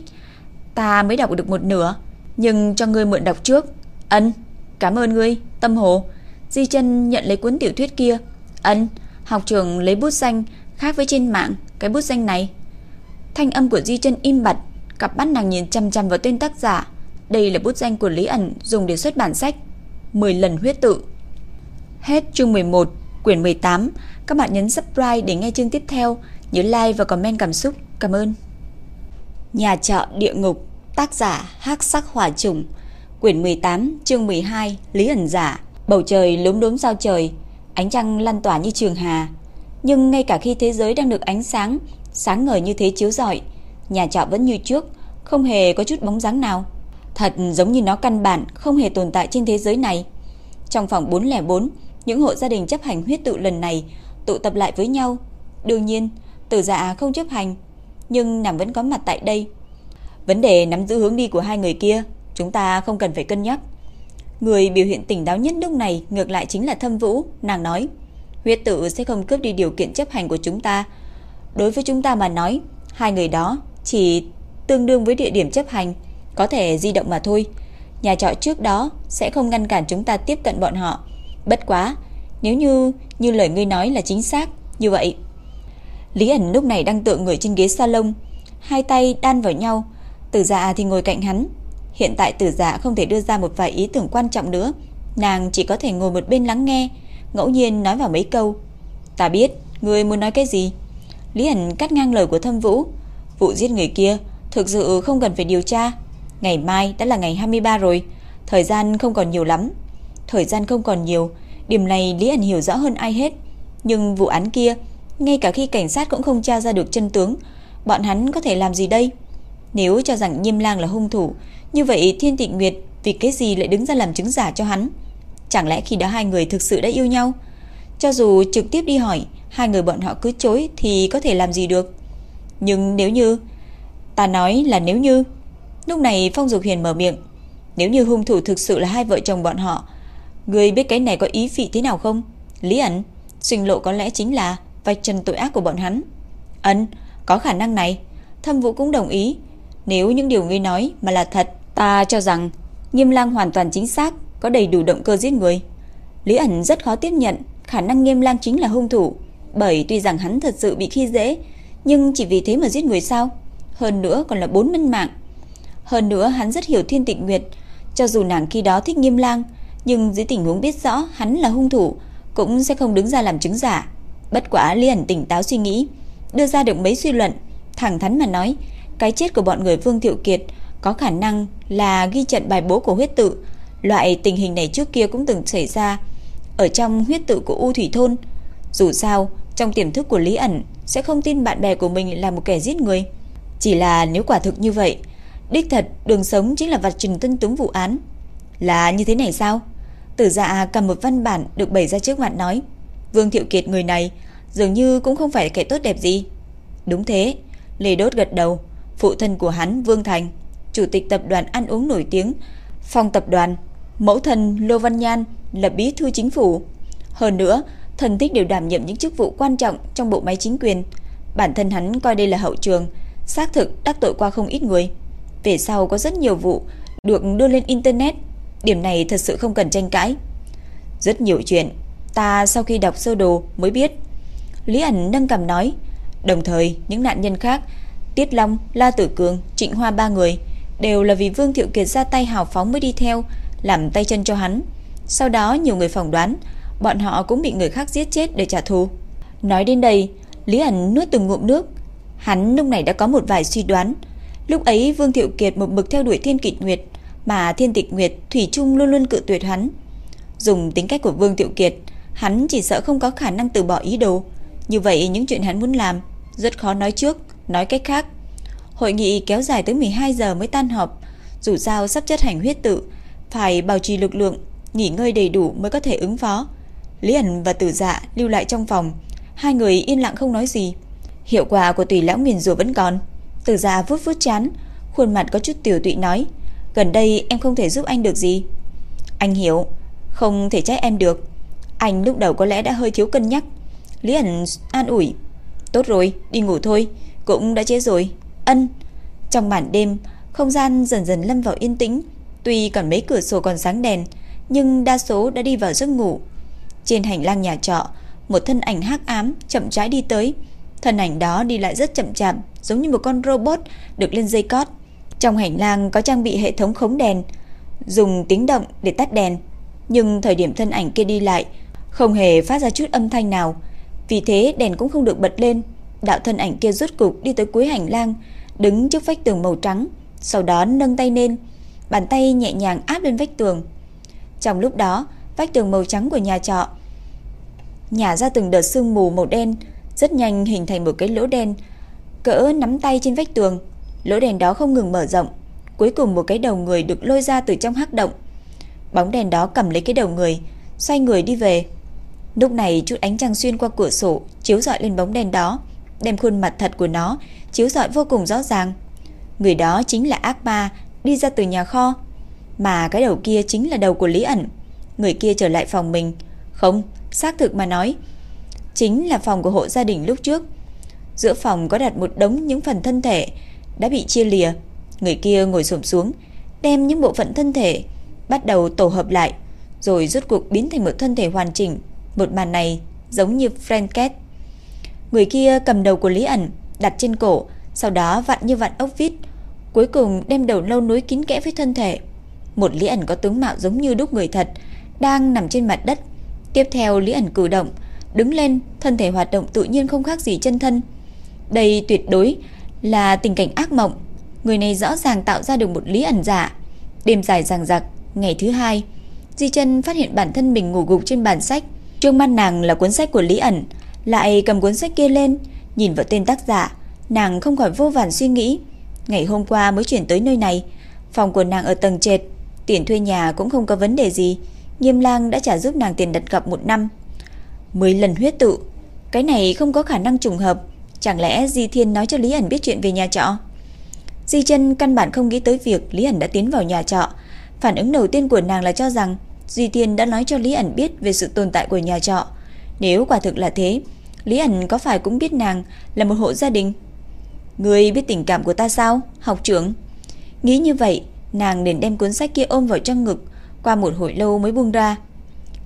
Ta mới đọc được một nửa, nhưng cho ngươi mượn đọc trước. Ân, cảm ơn ngươi, Tâm Hồ. Di chân nhận lấy cuốn tiểu thuyết kia. Ân, học trường lấy bút danh khác với trên mạng, cái bút danh này. Thanh âm của Di chân im bặt, cặp mắt nàng nhìn chăm chăm vào tên tác giả. Đây là bút danh của Lý ẩn dùng để xuất bản sách 10 lần huyết tự. Hết chương 11, quyển 18. Các bạn nhấn subscribe để nghe chương tiếp theo. Nhớ like và comment cảm xúc. Cảm ơn. Nhà trọ địa ngục, tác giả Hắc Sắc Hỏa Trùng, quyển 18, chương 12, Lý ẩn giả. Bầu trời lốm đốm sao trời, ánh trăng lan tỏa như trường hà. Nhưng ngay cả khi thế giới đang được ánh sáng, sáng ngời như thế chiếu rọi, nhà trọ vẫn như trước, không hề có chút bóng dáng nào. Thật giống như nó căn bản không hề tồn tại trên thế giới này. Trong phòng 404, những hộ gia đình chấp hành huyết tự lần này tụ tập lại với nhau. Đương nhiên, tử giả không chấp hành, nhưng nàng vẫn có mặt tại đây. Vấn đề nắm giữ hướng đi của hai người kia, chúng ta không cần phải cân nhắc. Người biểu hiện tỉnh táo nhất lúc này ngược lại chính là Thâm Vũ, nàng nói. Huyết tự sẽ không cướp đi điều kiện chấp hành của chúng ta. Đối với chúng ta mà nói, hai người đó chỉ tương đương với địa điểm chấp hành, có thể di động mà thôi. Nhà trọ trước đó sẽ không ngăn cản chúng ta tiếp cận bọn họ. Bất quá, nếu như như lời ngươi nói là chính xác, như vậy. Lý ẩn lúc này đang tựa người trên ghế salon, hai tay đan vào nhau, Tử Dạ thì ngồi cạnh hắn. Hiện tại Tử Dạ không thể đưa ra một vài ý tưởng quan trọng nữa, nàng chỉ có thể ngồi một bên lắng nghe, ngẫu nhiên nói vào mấy câu. "Ta biết, ngươi muốn nói cái gì?" Lý ẩn cắt ngang lời của Thâm Vũ. "Vụ giết người kia thực sự không cần phải điều tra, ngày mai đã là ngày 23 rồi, thời gian không còn nhiều lắm." Thời gian không còn nhiều, điểm này Lý Ảnh hiểu rõ hơn ai hết, nhưng vụ án kia, ngay cả khi cảnh sát cũng không tra ra được chân tướng, bọn hắn có thể làm gì đây? Nếu cho rằng Nhiêm Lang là hung thủ, như vậy Thiên Tịnh Nguyệt vì cái gì lại đứng ra làm chứng giả cho hắn? Chẳng lẽ khi đó hai người thực sự đã yêu nhau? Cho dù trực tiếp đi hỏi, hai người bọn họ cứ chối thì có thể làm gì được? Nhưng nếu như... Ta nói là nếu như... Lúc này Phong Dục Hiền mở miệng. Nếu như hung thủ thực sự là hai vợ chồng bọn họ, người biết cái này có ý vị thế nào không? Lý ẩn, sinh lộ có lẽ chính là vạch trần tội ác của bọn hắn. Ấn, có khả năng này. Thâm Vũ cũng đồng ý. Nếu những điều ngươi nói mà là thật, ta cho rằng Nghiêm Lang hoàn toàn chính xác, có đầy đủ động cơ giết người. Lý ẩn rất khó tiếp nhận khả năng Nghiêm Lang chính là hung thủ, bởi tuy rằng hắn thật sự bị khi dễ, nhưng chỉ vì thế mà giết người sao? Hơn nữa còn là bốn minh mạng. Hơn nữa hắn rất hiểu Thiên Tịnh Nguyệt, cho dù nàng khi đó thích Nghiêm Lang, nhưng dưới tình huống biết rõ hắn là hung thủ, cũng sẽ không đứng ra làm chứng giả. Bất quá Lý ẩn tỉnh táo suy nghĩ, đưa ra được mấy suy luận, thẳng thắn mà nói, cái chết của bọn người Vương Thiệu Kiệt có khả năng là ghi trận bài bố của huyết tự. Loại tình hình này trước kia cũng từng xảy ra ở trong huyết tự của U Thủy Thôn. Dù sao, trong tiềm thức của Lý ẩn sẽ không tin bạn bè của mình là một kẻ giết người. Chỉ là nếu quả thực như vậy, đích thật đường sống chính là vật trình tân túng vụ án. Là như thế này sao? Tử dạ cầm một văn bản được bày ra trước mặt nói. Vương Thiệu Kiệt người này dường như cũng không phải kẻ tốt đẹp gì. Đúng thế, Lê Đốt gật đầu. Phụ thân của hắn Vương Thành, chủ tịch tập đoàn ăn uống nổi tiếng, phòng tập đoàn, mẫu thân Lô Văn Nhan là bí thư chính phủ. Hơn nữa, thần tích đều đảm nhiệm những chức vụ quan trọng trong bộ máy chính quyền. Bản thân hắn coi đây là hậu trường, xác thực đắc tội qua không ít người. Về sau có rất nhiều vụ được đưa lên internet, điểm này thật sự không cần tranh cãi. Rất nhiều chuyện, ta sau khi đọc sơ đồ mới biết. Lý ẩn nâng cầm nói, đồng thời những nạn nhân khác Tiết Long, La Tử Cường, Trịnh Hoa ba người đều là vì Vương Thiệu Kiệt ra tay hào phóng mới đi theo, làm tay chân cho hắn. Sau đó nhiều người phỏng đoán, bọn họ cũng bị người khác giết chết để trả thù. Nói đến đây, Lý ẩn nuốt từng ngụm nước. Hắn lúc này đã có một vài suy đoán. Lúc ấy Vương Thiệu Kiệt một mực theo đuổi Thiên Kịch Nguyệt, mà Thiên Tịch Nguyệt thủy chung luôn luôn cự tuyệt hắn. Dùng tính cách của Vương Thiệu Kiệt, hắn chỉ sợ không có khả năng từ bỏ ý đồ. Như vậy những chuyện hắn muốn làm rất khó nói trước. Nói cách khác, hội nghị kéo dài tới 12 giờ mới tan họp, dù sao sắp chất hành huyết tự, phải bảo trì lực lượng, nghỉ ngơi đầy đủ mới có thể ứng phó. Lý ẩn và tử dạ lưu lại trong phòng, hai người yên lặng không nói gì. Hiệu quả của tùy lão nguyền rùa vẫn còn. Từ già vút vút chán, khuôn mặt có chút tiểu tụy nói, gần đây em không thể giúp anh được gì. Anh hiểu, không thể trách em được. Anh lúc đầu có lẽ đã hơi thiếu cân nhắc. Lý ẩn an ủi, tốt rồi, đi ngủ thôi. Cũng đã chết rồi. Ân. Trong màn đêm, không gian dần dần lâm vào yên tĩnh, tuy còn mấy cửa sổ còn sáng đèn, nhưng đa số đã đi vào giấc ngủ. Trên hành lang nhà trọ, một thân ảnh hắc ám chậm rãi đi tới. Thân ảnh đó đi lại rất chậm chạp, giống như một con robot được lên dây cót. Trong hành lang có trang bị hệ thống khống đèn, dùng tiếng động để tắt đèn, nhưng thời điểm thân ảnh kia đi lại không hề phát ra chút âm thanh nào, vì thế đèn cũng không được bật lên. Đạo thân ảnh kia rút cục đi tới cuối hành lang, đứng trước vách tường màu trắng, sau đó nâng tay lên, bàn tay nhẹ nhàng áp lên vách tường. Trong lúc đó, vách tường màu trắng của nhà trọ nhả ra từng đợt sương mù màu đen, rất nhanh hình thành một cái lỗ đen cỡ nắm tay trên vách tường. Lỗ đen đó không ngừng mở rộng, Cuối cùng một cái đầu người được lôi ra từ trong hắc động. Bóng đèn đó cầm lấy cái đầu người, xoay người đi về. Lúc này chút ánh trăng xuyên qua cửa sổ chiếu rọi lên bóng đèn đó, đem khuôn mặt thật của nó chiếu rọi vô cùng rõ ràng. Người đó chính là ác ma đi ra từ nhà kho, mà cái đầu kia chính là đầu của Lý ẩn. Người kia trở lại phòng mình, không, xác thực mà nói, chính là phòng của hộ gia đình lúc trước. Giữa phòng có đặt một đống những phần thân thể đã bị chia lìa. Người kia ngồi xổm xuống, đem những bộ phận thân thể bắt đầu tổ hợp lại, rồi rốt cuộc biến thành một thân thể hoàn chỉnh. Một màn này giống như Franket. Người kia cầm đầu của Lý ẩn, đặt trên cổ, sau đó vặn như vặn ốc vít, cuối cùng đem đầu lâu nối kín kẽ với thân thể. Một Lý ẩn có tướng mạo giống như đúc người thật, đang nằm trên mặt đất. Tiếp theo Lý ẩn cử động, đứng lên, thân thể hoạt động tự nhiên không khác gì chân thân. Đây tuyệt đối là tình cảnh ác mộng. Người này rõ ràng tạo ra được một Lý ẩn giả. Đêm dài dằng dặc, ngày thứ hai, Di chân phát hiện bản thân mình ngủ gục trên bàn sách. Trương mắt nàng là cuốn sách của Lý ẩn, lại cầm cuốn sách kia lên, nhìn vào tên tác giả, nàng không khỏi vô vàn suy nghĩ. Ngày hôm qua mới chuyển tới nơi này, phòng của nàng ở tầng trệt, tiền thuê nhà cũng không có vấn đề gì. Nghiêm lang đã trả giúp nàng tiền đặt cọc một năm. Mười lần huyết tự, cái này không có khả năng trùng hợp. Chẳng lẽ Di Thiên nói cho Lý ẩn biết chuyện về nhà trọ? Di chân căn bản không nghĩ tới việc Lý ẩn đã tiến vào nhà trọ. Phản ứng đầu tiên của nàng là cho rằng Di Thiên đã nói cho Lý ẩn biết về sự tồn tại của nhà trọ. Nếu quả thực là thế, Lý ẩn có phải cũng biết nàng là một hộ gia đình? Người biết tình cảm của ta sao, học trưởng? Nghĩ như vậy, nàng liền đem cuốn sách kia ôm vào trong ngực, qua một hồi lâu mới buông ra.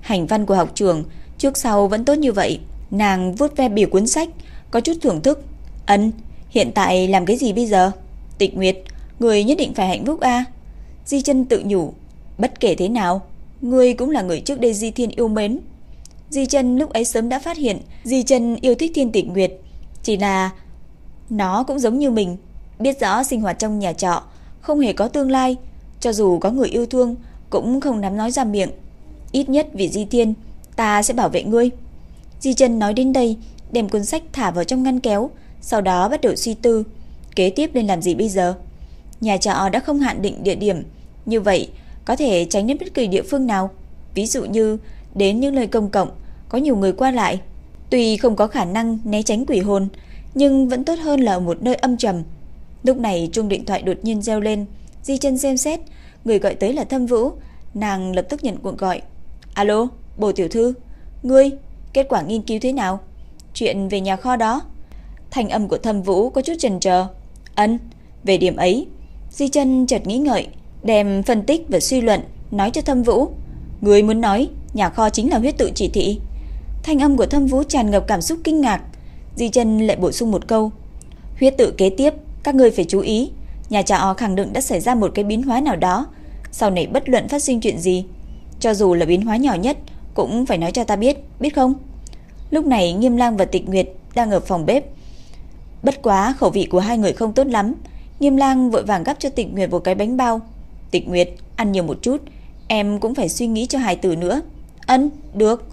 Hành văn của học trưởng trước sau vẫn tốt như vậy, nàng vuốt ve bìa cuốn sách, có chút thưởng thức. Ân, hiện tại làm cái gì bây giờ? Tịch Nguyệt, người nhất định phải hạnh phúc a. Di chân tự nhủ, bất kể thế nào, người cũng là người trước đây Di Thiên yêu mến. Di chân lúc ấy sớm đã phát hiện Di chân yêu thích Thiên Tịch Nguyệt, chỉ là nó cũng giống như mình, biết rõ sinh hoạt trong nhà trọ không hề có tương lai, cho dù có người yêu thương cũng không dám nói ra miệng. Ít nhất vì Di Thiên, ta sẽ bảo vệ ngươi. Di chân nói đến đây, đem cuốn sách thả vào trong ngăn kéo, sau đó bắt đầu suy tư, kế tiếp nên làm gì bây giờ? Nhà trọ đã không hạn định địa điểm, như vậy có thể tránh đến bất kỳ địa phương nào, ví dụ như đến những nơi công cộng có nhiều người qua lại. Tuy không có khả năng né tránh quỷ hồn, nhưng vẫn tốt hơn là ở một nơi âm trầm. Lúc này chuông điện thoại đột nhiên reo lên, Di chân xem xét, người gọi tới là Thâm Vũ, nàng lập tức nhận cuộc gọi. "Alo, Bồ tiểu thư, ngươi, kết quả nghiên cứu thế nào? Chuyện về nhà kho đó?" Thanh âm của Thâm Vũ có chút chần chờ. ấn về điểm ấy." Di chân chợt nghĩ ngợi, đem phân tích và suy luận nói cho Thâm Vũ. "Ngươi muốn nói nhà kho chính là huyết tự chỉ thị?" Thanh âm của Thâm Vũ tràn ngập cảm xúc kinh ngạc. Di chân lại bổ sung một câu. Huyết tự kế tiếp, các ngươi phải chú ý. Nhà trọ khẳng định đã xảy ra một cái biến hóa nào đó. Sau này bất luận phát sinh chuyện gì, cho dù là biến hóa nhỏ nhất, cũng phải nói cho ta biết, biết không? Lúc này Nghiêm Lang và Tịch Nguyệt đang ở phòng bếp. Bất quá khẩu vị của hai người không tốt lắm. Nghiêm Lang vội vàng gắp cho Tịch Nguyệt một cái bánh bao. Tịch Nguyệt, ăn nhiều một chút, em cũng phải suy nghĩ cho hài tử nữa. Ân, được.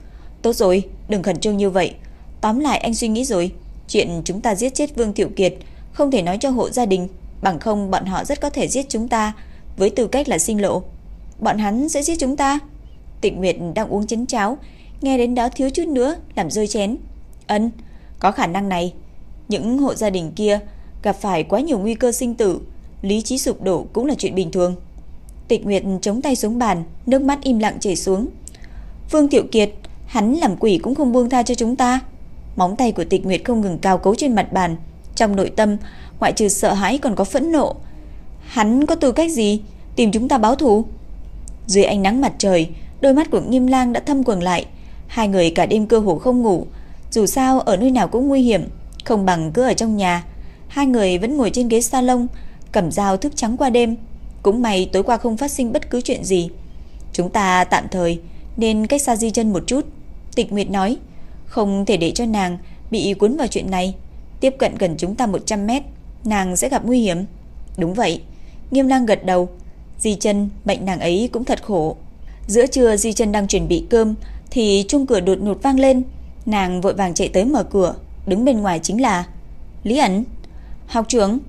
Tốt rồi, đừng khẩn trương như vậy. Tóm lại anh suy nghĩ rồi, chuyện chúng ta giết chết Vương Tiểu Kiệt không thể nói cho hộ gia đình, bằng không bọn họ rất có thể giết chúng ta với tư cách là sinh lộ. Bọn hắn sẽ giết chúng ta. Tịnh Nguyệt đang uống chén cháo, nghe đến đó thiếu chút nữa làm rơi chén. Ân, có khả năng này. Những hộ gia đình kia gặp phải quá nhiều nguy cơ sinh tử, lý trí sụp đổ cũng là chuyện bình thường. Tịch Nguyệt chống tay xuống bàn, nước mắt im lặng chảy xuống. Vương Tiểu Kiệt, hắn làm quỷ cũng không buông tha cho chúng ta. Móng tay của Tịch Nguyệt không ngừng cao cấu trên mặt bàn, trong nội tâm, ngoại trừ sợ hãi còn có phẫn nộ. Hắn có tư cách gì tìm chúng ta báo thù? Dưới ánh nắng mặt trời, đôi mắt của Nghiêm Lang đã thâm quầng lại, hai người cả đêm cơ hồ không ngủ, dù sao ở nơi nào cũng nguy hiểm, không bằng cứ ở trong nhà. Hai người vẫn ngồi trên ghế salon, cầm dao thức trắng qua đêm, cũng may tối qua không phát sinh bất cứ chuyện gì. Chúng ta tạm thời nên cách xa Di chân một chút, Tịch Nguyệt nói, không thể để cho nàng bị cuốn vào chuyện này. Tiếp cận gần chúng ta 100 mét, nàng sẽ gặp nguy hiểm. Đúng vậy. Nghiêm lang gật đầu. Di chân mệnh nàng ấy cũng thật khổ. Giữa trưa Di chân đang chuẩn bị cơm, thì chuông cửa đột ngột vang lên. Nàng vội vàng chạy tới mở cửa, đứng bên ngoài chính là Lý ẩn. Học trưởng.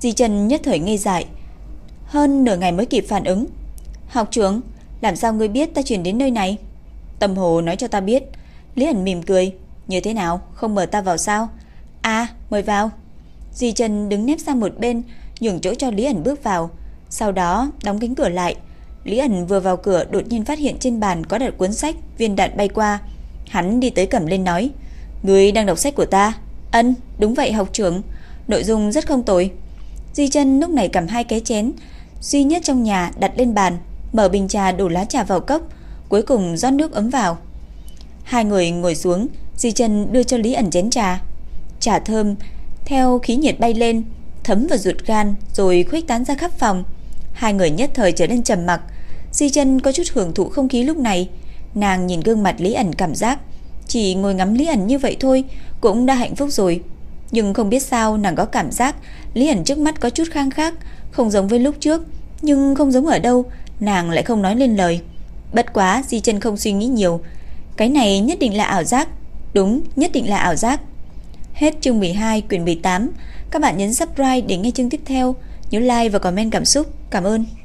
Di chân nhất thời ngây dại. Hơn nửa ngày mới kịp phản ứng. Học trưởng, làm sao ngươi biết ta chuyển đến nơi này? Tâm Hồ nói cho ta biết. Lý ẩn mỉm cười. Như thế nào, không mời ta vào sao? À, mời vào. Di Trần đứng nép sang một bên, nhường chỗ cho Lý ẩn bước vào. Sau đó, đóng cánh cửa lại. Lý ẩn vừa vào cửa đột nhiên phát hiện trên bàn có đặt cuốn sách, viên đạn bay qua. Hắn đi tới cầm lên nói. Người đang đọc sách của ta. Ân, đúng vậy học trưởng. Nội dung rất không tồi. Di chân lúc này cầm hai cái chén, duy nhất trong nhà đặt lên bàn, mở bình trà đổ lá trà vào cốc, cuối cùng rót nước ấm vào. Hai người ngồi xuống, Di chân đưa cho Lý ẩn chén trà. Trà thơm, theo khí nhiệt bay lên, thấm vào ruột gan rồi khuếch tán ra khắp phòng. Hai người nhất thời trở nên trầm mặc. Di chân có chút hưởng thụ không khí lúc này. Nàng nhìn gương mặt Lý ẩn cảm giác chỉ ngồi ngắm Lý ẩn như vậy thôi cũng đã hạnh phúc rồi. Nhưng không biết sao nàng có cảm giác Lý ẩn trước mắt có chút khang khác, không giống với lúc trước, nhưng không giống ở đâu, nàng lại không nói lên lời. Bất quá Di chân không suy nghĩ nhiều, cái này nhất định là ảo giác. Đúng, nhất định là ảo giác. Hết chương 12 quyển 18. Các bạn nhấn subscribe để nghe chương tiếp theo. Nhớ like và comment cảm xúc. Cảm ơn.